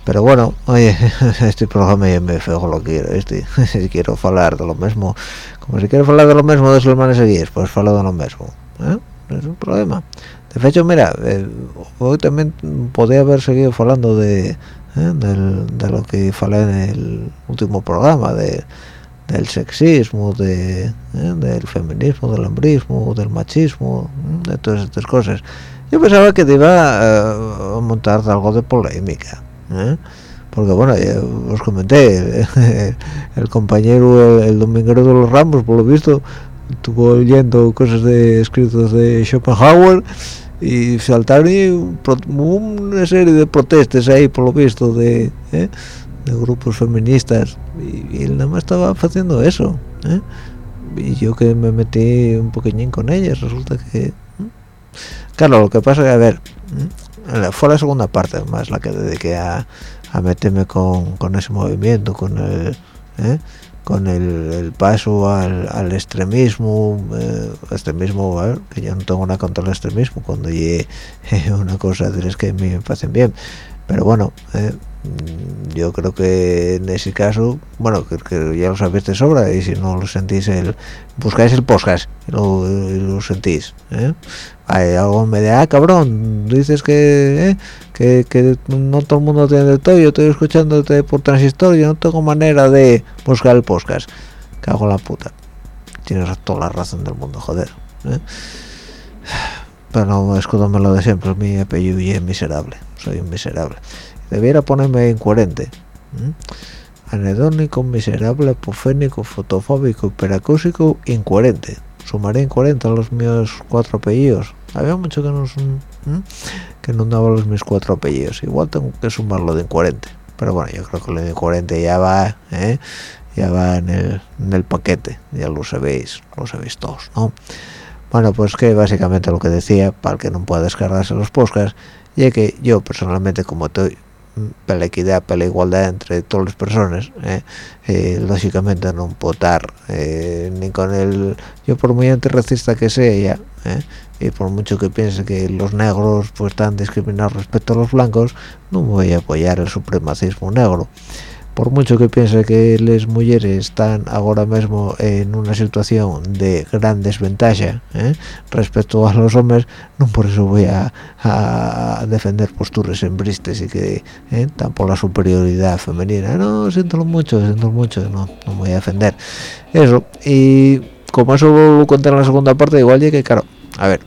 pero bueno oye este programa ya me feo lo quiero este si quiero hablar de lo mismo como si quiero hablar de lo mismo de semanas seguidas pues falo de lo mismo ¿eh? es un problema de hecho mira eh, hoy también podría haber seguido hablando de, ¿eh? del- de lo que falé en el último programa de del sexismo, de, ¿eh? del feminismo, del hombrismo, del machismo, ¿eh? de todas estas cosas. Yo pensaba que te iba eh, a montar algo de polémica, ¿eh? porque bueno, os comenté, el, compañero, el, el dominguero de los Ramos, por lo visto, estuvo leyendo cosas de escritos de Schopenhauer y saltaron una serie de protestas ahí, por lo visto, de... ¿eh? de grupos feministas y, y él nada más estaba haciendo eso ¿eh? y yo que me metí un poquillín con ellas resulta que ¿eh? Claro lo que pasa que a ver la- fue la segunda parte más la que dediqué a, a meterme con, con ese movimiento con el ¿eh? con el, paso al, al extremismo eh, extremismo que yo no tengo nada contra el extremismo cuando llegue una cosa de las que me parecen bien pero bueno eh, mm, yo creo que en ese caso bueno que, ya lo sabéis de sobra y si no lo sentís el buscáis el podcast y lo, lo sentís ¿eh? hay algo me de ah cabrón dices que, ¿eh? que que no todo el mundo tiene de todo yo estoy escuchándote por transistor yo no tengo manera de buscar el podcast cago en la puta tienes toda la razón del mundo joder ¿eh? pero no escúdame lo de siempre mi apellido es miserable soy un miserable debiera ponerme incoherente ¿m? anedónico, miserable, apofénico, fotofóbico, hiperacúsico, incoherente sumaré incoherente a los míos cuatro apellidos había mucho que no que no daba los mis cuatro apellidos igual tengo que sumarlo de incoherente pero bueno yo creo que lo de incoherente ya va ¿eh? ya va en el, paquete ya lo sabéis lo sabéis todos ¿no? Bueno, pues que básicamente lo que decía, para el que no pueda descargarse los podcasts, y es que yo personalmente, como estoy mm, para la equidad, para la igualdad entre todas las personas, eh, eh, lógicamente no estar eh, ni con el... Yo por muy antirracista que sea ya, eh, y por mucho que piense que los negros pues están discriminados respecto a los blancos, no voy a apoyar el supremacismo negro por mucho que piense que las mujeres están ahora mismo en una situación de gran desventaja ¿eh? respecto a los hombres, no por eso voy a, defender posturas embristes y que ¿eh? tan por la superioridad femenina. No, siento mucho, siento mucho, no, no voy a defender eso. Y como eso lo conté en la segunda parte, igual que, claro, a ver,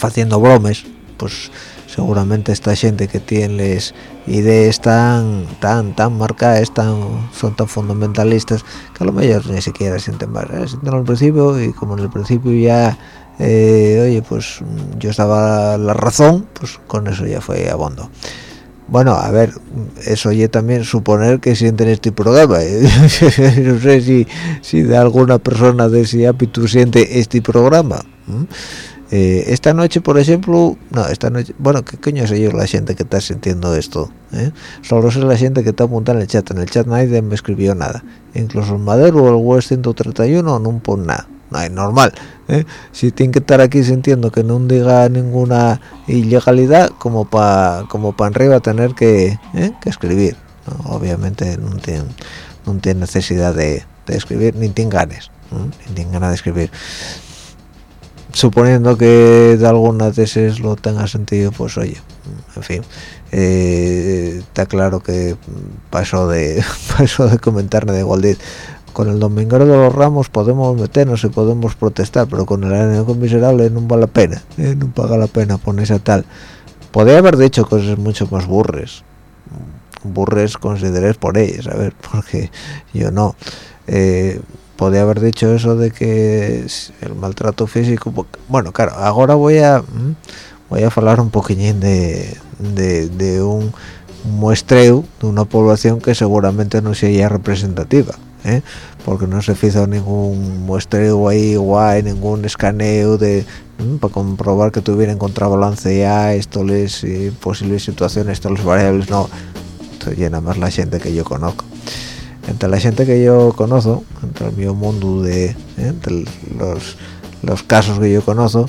haciendo bromes, pues seguramente esta gente que tiene las ideas tan tan tan marcadas tan son tan fundamentalistas que a lo mejor ni siquiera sienten más ¿eh? sienten al principio y como en el principio ya eh, oye pues mm, yo estaba la razón pues con eso ya fue abondo bueno, a ver, eso oye también suponer que sienten este programa. ¿eh? no sé si, si de alguna persona de ese ámbito siente este programa. Eh, esta noche, por ejemplo, no, esta noche, bueno, ¿qué coño sé yo la gente que está sintiendo esto? ¿eh? Solo sé la gente que está apuntada en el chat. En el chat nadie me escribió nada. Incluso el Madero o el West 131 no pone nada. No es normal. ¿eh? Si tiene que estar aquí sintiendo que no diga ninguna ilegalidad, como para como pa arriba tener que, ¿eh? que escribir. Obviamente no tiene, no tiene necesidad de, escribir, ni tiene ganas. Ni tiene ganas de escribir suponiendo que de alguna de esas lo tenga sentido pues oye en fin eh, está claro que pasó de pasó de comentarme de igualdad con el domingo de los ramos podemos meternos y podemos protestar pero con el enemigo miserable no vale la pena eh, no paga la pena ponerse a tal. Podría haber dicho cosas mucho más burres burres consideréis por ellas a ver porque yo no eh, podría haber dicho eso de que el maltrato físico bueno claro ahora voy a mm, voy a hablar un poquillín de, de, un muestreo de una población que seguramente no sea representativa ¿eh? porque no se hizo ningún muestreo ahí guay ningún escaneo de mm, para comprobar que tuviera en contrabalance ya esto les posibles situaciones estos los variables no esto llena más la gente que yo conozco entre la gente que yo conozco entre el mío mundo de ¿eh? entre los, los casos que yo conozco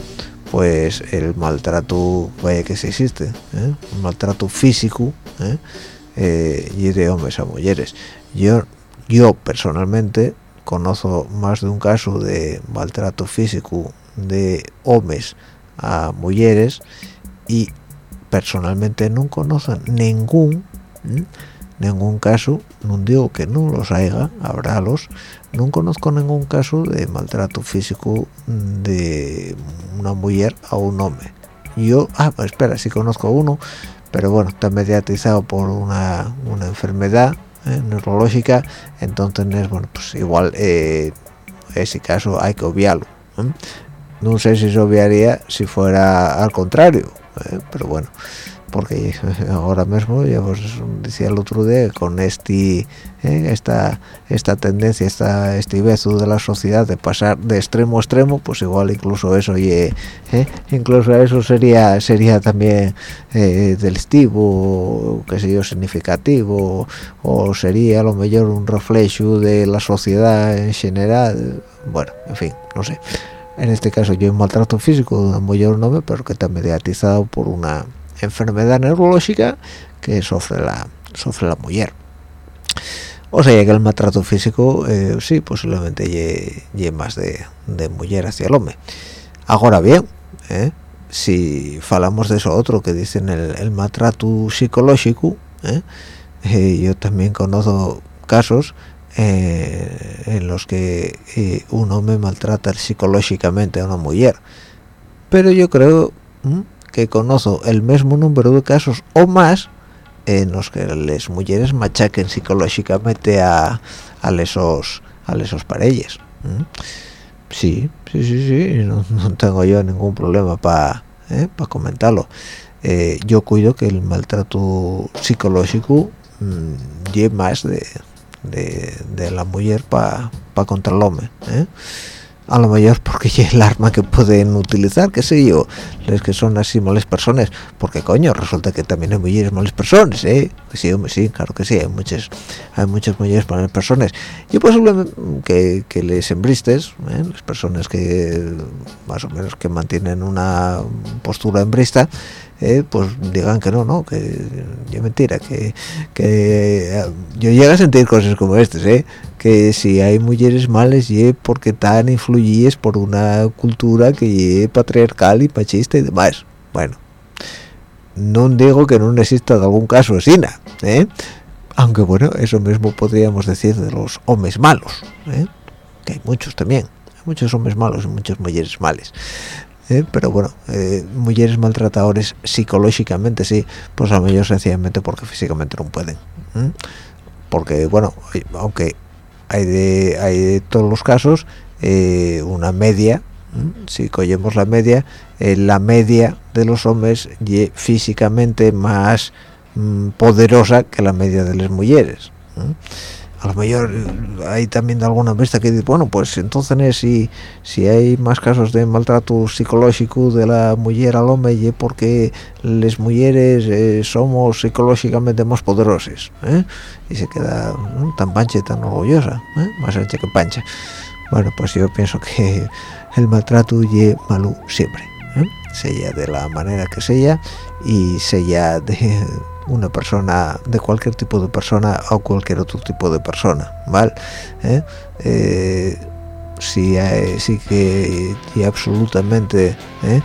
pues el maltrato vaya que sí existe ¿eh? un maltrato físico ¿eh? y de hombres a mujeres yo yo personalmente conozco más de un caso de maltrato físico de hombres a mujeres y personalmente no conozco ningún ningún caso no digo que no los haya habrá los no conozco ningún caso de maltrato físico de una mujer a un hombre yo ah pues espera sí conozco uno pero bueno está mediatizado por una, una enfermedad eh, neurológica entonces bueno pues igual eh, ese caso hay que obviarlo no sé si se obviaría si fuera al contrario eh, pero bueno porque ahora mismo ya os decía el otro día con este eh, esta esta tendencia esta este beso de la sociedad de pasar de extremo a extremo pues igual incluso eso y eh, incluso eso sería sería también eh, delictivo que sé yo significativo o sería a lo mejor un reflejo de la sociedad en general bueno en fin no sé. En este caso yo un maltrato físico de un mayor nombre pero que está mediatizado por una enfermedad neurológica que sufre la sufre la mujer. O sea que el maltrato físico eh, sí posiblemente llegue más de, de, mujer hacia el hombre. Ahora bien eh, si falamos de eso otro que dicen el, maltrato psicológico eh, yo también conozco casos en los que un hombre maltrata psicológicamente a una mujer. Pero yo creo que conozco el mismo número de casos o más en los que las mujeres machaquen psicológicamente a, a esos a esos sí sí sí sí no, tengo yo ningún problema para ¿eh? comentarlo eh, yo cuido que el maltrato psicológico lleve más de, de, la mujer para pa contra el hombre ¿eh? a lo mejor porque es el arma que pueden utilizar, qué sé yo, que son así malas personas, porque coño, resulta que también hay mujeres malas personas, ¿eh? Sí, sí, claro que sí, hay muchas, hay muchas mujeres malas personas. Yo posiblemente que, que les embristes, ¿eh? las personas que más o menos que mantienen una postura embrista, eh, pues digan que no, no, que es mentira, que, que yo llego a sentir cosas como estas, ¿eh? que si hay mujeres malas y porque están influidas por una cultura que es patriarcal y machista demás. Bueno, no digo que no exista algún caso así, ¿eh? aunque bueno, eso mismo podríamos decir de los hombres malos, ¿eh? que hay muchos también, hay muchos hombres malos y muchas mujeres malas. ¿eh? pero bueno, eh, mujeres maltratadores psicológicamente sí, pues a lo mejor sencillamente porque físicamente no pueden. Porque bueno, aunque hay de, hay todos los casos una media, si cogemos la media, la media de los hombres y físicamente más mm, poderosa que la media de las mujeres a lo mejor eh, hay también alguna vez que dice bueno pues entonces si si hay más casos de maltrato psicológico de la mujer al hombre y porque las mujeres eh, somos psicológicamente más poderosas ¿eh? y se queda tan pancha y tan orgullosa más ancha que pancha bueno pues yo pienso que el maltrato es malo siempre sea de la manera que sea y sea de una persona de cualquier tipo de persona o cualquier otro tipo de persona ¿vale? ¿Eh? Eh, si sí que y absolutamente ¿eh?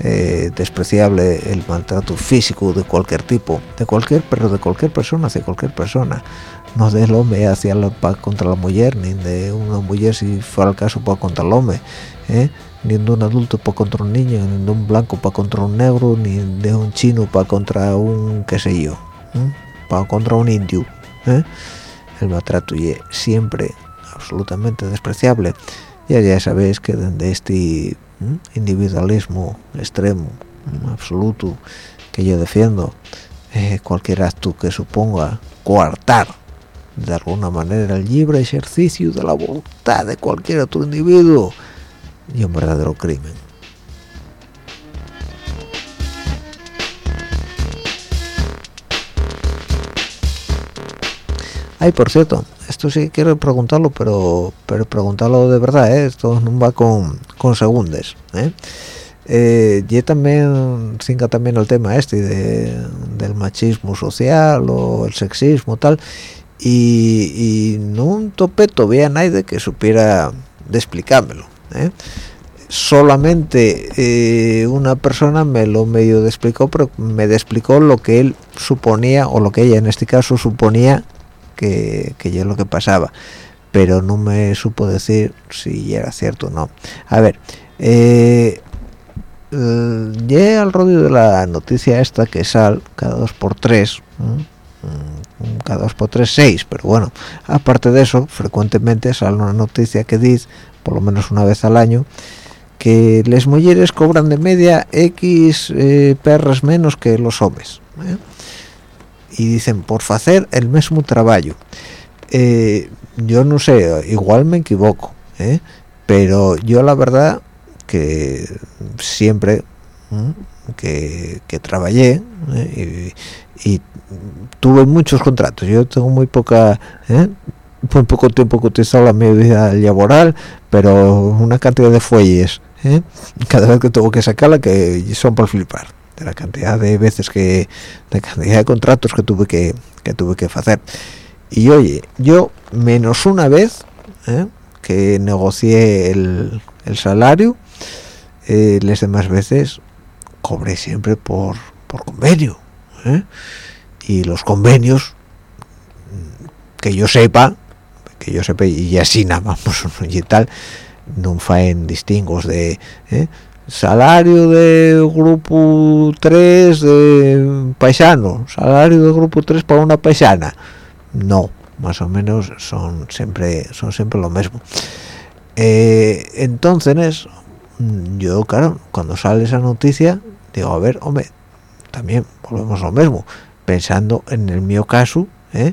Eh, despreciable el maltrato físico de cualquier tipo de cualquier pero de cualquier persona hacia cualquier persona no del hombre hacia la, contra la mujer ni de una mujer si fuera el caso para contra el hombre ¿eh? ni de un adulto para contra un niño ni de un blanco para contra un negro ni de un chino para contra un qué sé yo para contra un indio el maltrato y siempre absolutamente despreciable. Ya ya sabéis que desde este individualismo extremo absoluto que yo defiendo eh, cualquier acto que suponga coartar de alguna manera el libre ejercicio de la voluntad de cualquier otro individuo y un verdadero crimen ay por cierto esto sí quiero preguntarlo pero pero preguntarlo de verdad ¿eh? esto no va con, con segundos ¿eh? Eh, y también cinca también el tema este del machismo social o el sexismo tal y, y no un tope todavía nadie que supiera de explicármelo ¿eh? solamente una persona me lo medio explicó pero me explicó lo que él suponía o lo que ella en este caso suponía que, que es lo que pasaba pero no me supo decir si era cierto o no a ver eh, al rollo de la noticia esta que sal cada dos por tres mm, cada dos por tres seis pero bueno aparte de eso frecuentemente sale una noticia que dice por lo menos una vez al año que las mujeres cobran de media x eh, perras menos que los hombres ¿eh? y dicen por hacer el mismo trabajo eh, yo no sé igual me equivoco ¿eh? pero yo la verdad que siempre que, que, trabajé ¿eh? Y, tuve muchos contratos. Yo tengo muy poca muy poco tiempo que utilizado la mi vida laboral pero una cantidad de fuelles cada vez que tengo que sacarla que son por flipar de la cantidad de veces que de cantidad de contratos que tuve que, que tuve que hacer. Y oye yo menos una vez ¿eh? que negocié el, el salario eh, las demás veces cobré siempre por, por convenio ¿eh? y los convenios que yo sepa que yo sepa y así nada vamos y tal no faen distingos de ¿eh? salario de grupo 3 de paisano salario de grupo 3 para una paisana no más o menos son siempre son siempre lo mismo eh, entonces yo claro cuando sale esa noticia digo a ver hombre también volvemos a lo mismo pensando en el mío caso ¿eh?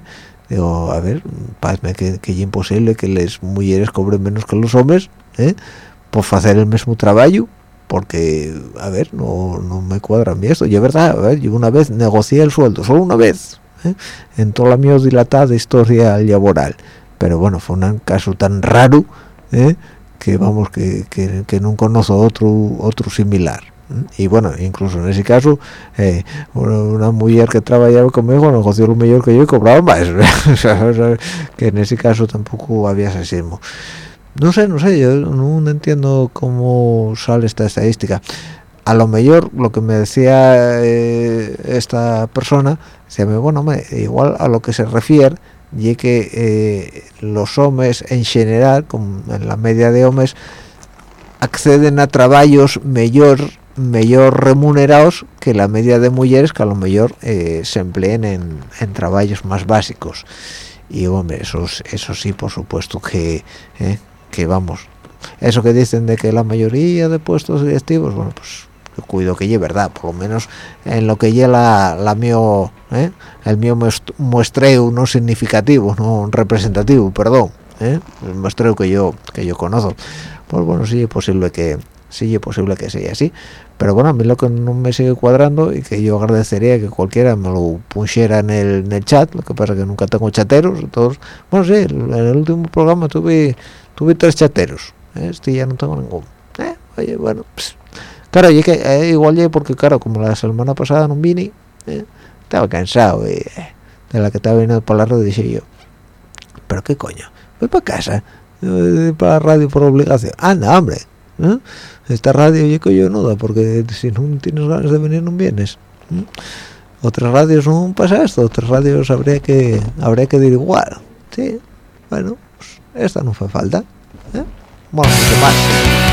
digo a ver parece que, que es imposible que las mujeres cobren menos que los hombres ¿eh? por hacer el mismo trabajo porque a ver no, no me cuadra a mí esto y es verdad a ver, yo una vez negocié el sueldo solo una vez ¿eh? en toda la mi dilatada historia laboral pero bueno fue un caso tan raro ¿eh? que vamos que, que, que, no conozco otro otro similar. Y bueno incluso en ese caso eh, una, mujer que trabajaba conmigo negoció lo mejor que yo y cobraba más que en ese caso tampoco había sexismo no sé, no sé, yo no entiendo cómo sale esta estadística. A lo mejor lo que me decía eh, esta persona, decía, bueno, igual a lo que se refiere, y que eh, los hombres en general, en la media de hombres, acceden a trabajos mejor mejor remunerados que la media de mujeres que a lo mejor eh, se empleen en, en, trabajos más básicos y hombre eso, eso sí por supuesto que que vamos eso que dicen de que la mayoría de puestos directivos bueno pues yo cuido que lleve verdad por lo menos en lo que lleva la, la mío ¿eh? el mío muestreo no significativo no representativo perdón ¿eh? el muestreo que yo que yo conozco pues bueno sí es posible que sí es posible que sea así pero bueno a mí lo que no me sigue cuadrando y que yo agradecería que cualquiera me lo pusiera en el, en el chat lo que pasa que nunca tengo chateros entonces bueno sí en el último programa tuve tuve tres chateros ¿eh? este ya no tengo ninguno ¿eh? oye bueno claro y que eh, igual ya porque claro como la semana pasada no vine ¿eh? estaba cansado de la que estaba viniendo por la red dije yo pero qué coño voy para casa eh, para la radio por obligación anda hombre ¿eh? Esta radio yo yo no porque si no tienes ganas de venir no vienes ¿eh? otras radios no pasa esto otras radios habría que habría que decir igual sí bueno pues esta no fue falta ¿eh? bueno ¿qué más?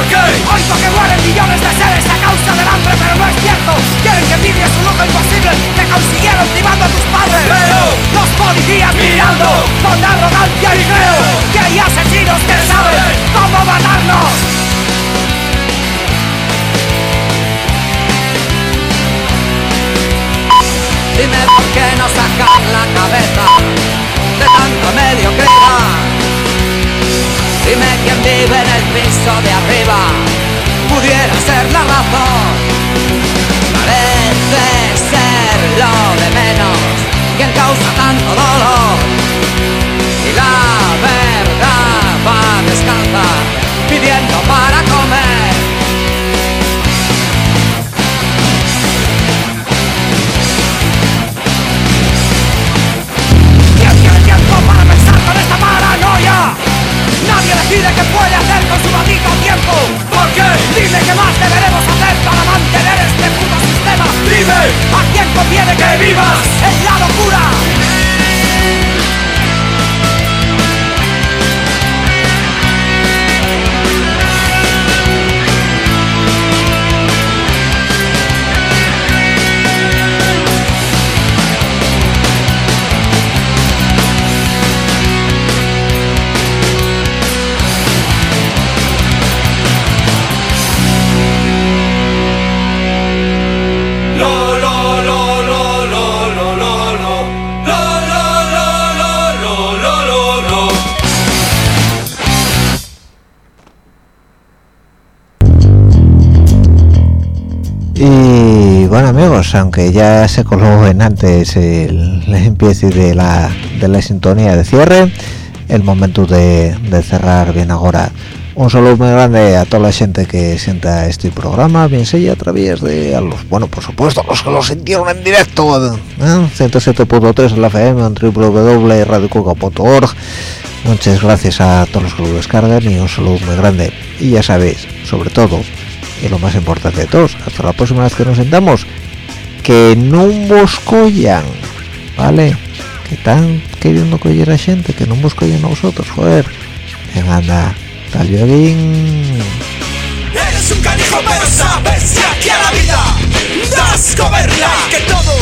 ¿Por qué? Oigo que mueren millones de seres a causa del hambre, pero no es cierto. Quieren que envidies un lujo imposible que consiguieron timando a tus padres. Veo los policías mirando con arrogancia y creo que hay asesinos que saben cómo matarnos. Dime por qué no sacar la cabeza Quién vive en el piso de arriba, pudiera ser la razón. Parece ser lo de menos quien causa tanto dolor. Y la verdad va a descansar pidiendo para comer. Dime qué más deberemos hacer para mantener este puto sistema. Dime. ¿A quién conviene que vivas en la locura? Amigos, aunque ya se coló en antes el, el empiece de la, de la sintonía de cierre, el momento de, de cerrar bien ahora. Un saludo muy grande a toda la gente que sienta este programa, bien sea a través de a los, bueno, por supuesto, los que lo sintieron en directo, ¿eh? 107.3 en la FM, en www.radiococa.org. Muchas gracias a todos los que lo descargan y un saludo muy grande. Y ya sabéis, sobre todo, y lo más importante de todos, hasta la próxima vez que nos sentamos, que no vos collan, ¿vale? Que están queriendo coger a gente, que no vos collan a vosotros, joder. Venga, anda, tal bien. Eres un canijo pero sabes que aquí a la vida das coberla Que todo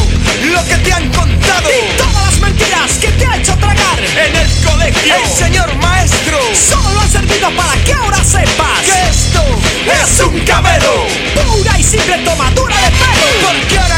lo que te han contado Y todas las mentiras que te ha hecho tragar En el colegio El señor maestro Solo ha servido para que ahora sepas Que esto es un cabelo Pura y simple tomadura de pelo Porque ahora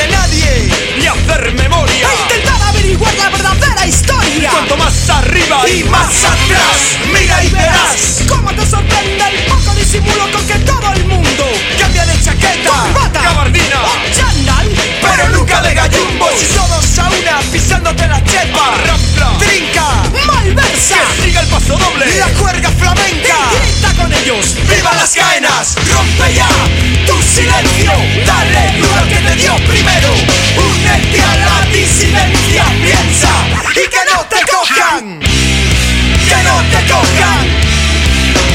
de nadie y hacer memoria. E intentar averiguar la verdadera historia. Cuanto más arriba y, más, atrás, mira y verás. Cómo te sorprende el poco disimulo con que todo el mundo cambia de chaqueta, corbata, gabardina o chandal, pero, pero nunca de gallumbos. Y todos a una pisándote la chepa. Rampla, trinca, malversa. Que siga el paso doble. La cuerga flamenca. Y grita con ellos. ¡Viva las caenas! ¡Rompe ya! silencio, dale duro que te dio primero. Únete a la disidencia, piensa y que no te cojan. Que no te cojan.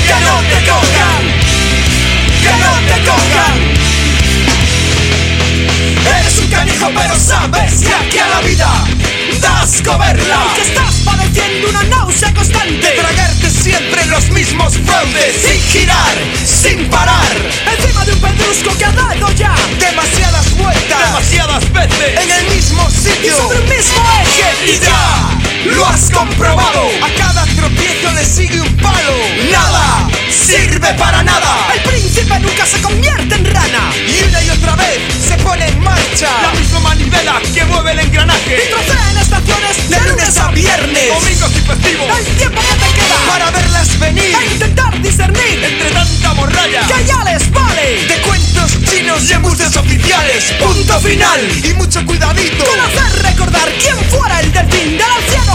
Que no te cojan. Que no te cojan. Eres un canijo pero sabes que aquí a la vida estás padeciendo una náusea constante. Tragarte siempre los mismos fraudes. Sin girar, sin parar. Encima de un pedrusco que ha dado ya. Demasiadas vueltas. Demasiadas veces. En el mismo Y sitio. sobre un mismo eje. Y ya lo has comprobado. A cada tropiezo le sigue un palo. Nada sirve para nada. El príncipe nunca se convierte en rana. Y una y otra vez se pone en marcha. La misma manivela que mueve el Y engranaje. trocea en estaciones De lunes a viernes. Domingos y festivos. El tiempo que te queda. Para verlas venir. E intentar discernir. Entre tanta morralla. Que ya les vale. De cuentos chinos y embuses oficiales. Punto final. Y mucho cuidadito. Con hacer recordar quién fuera el delfín del anciano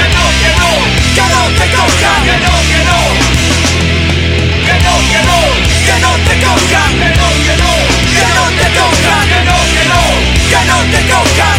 que no, que no te no, que no, que no, no, que no te cojan, que no, que no, que no te cojan, que no, que no, que no te cojan.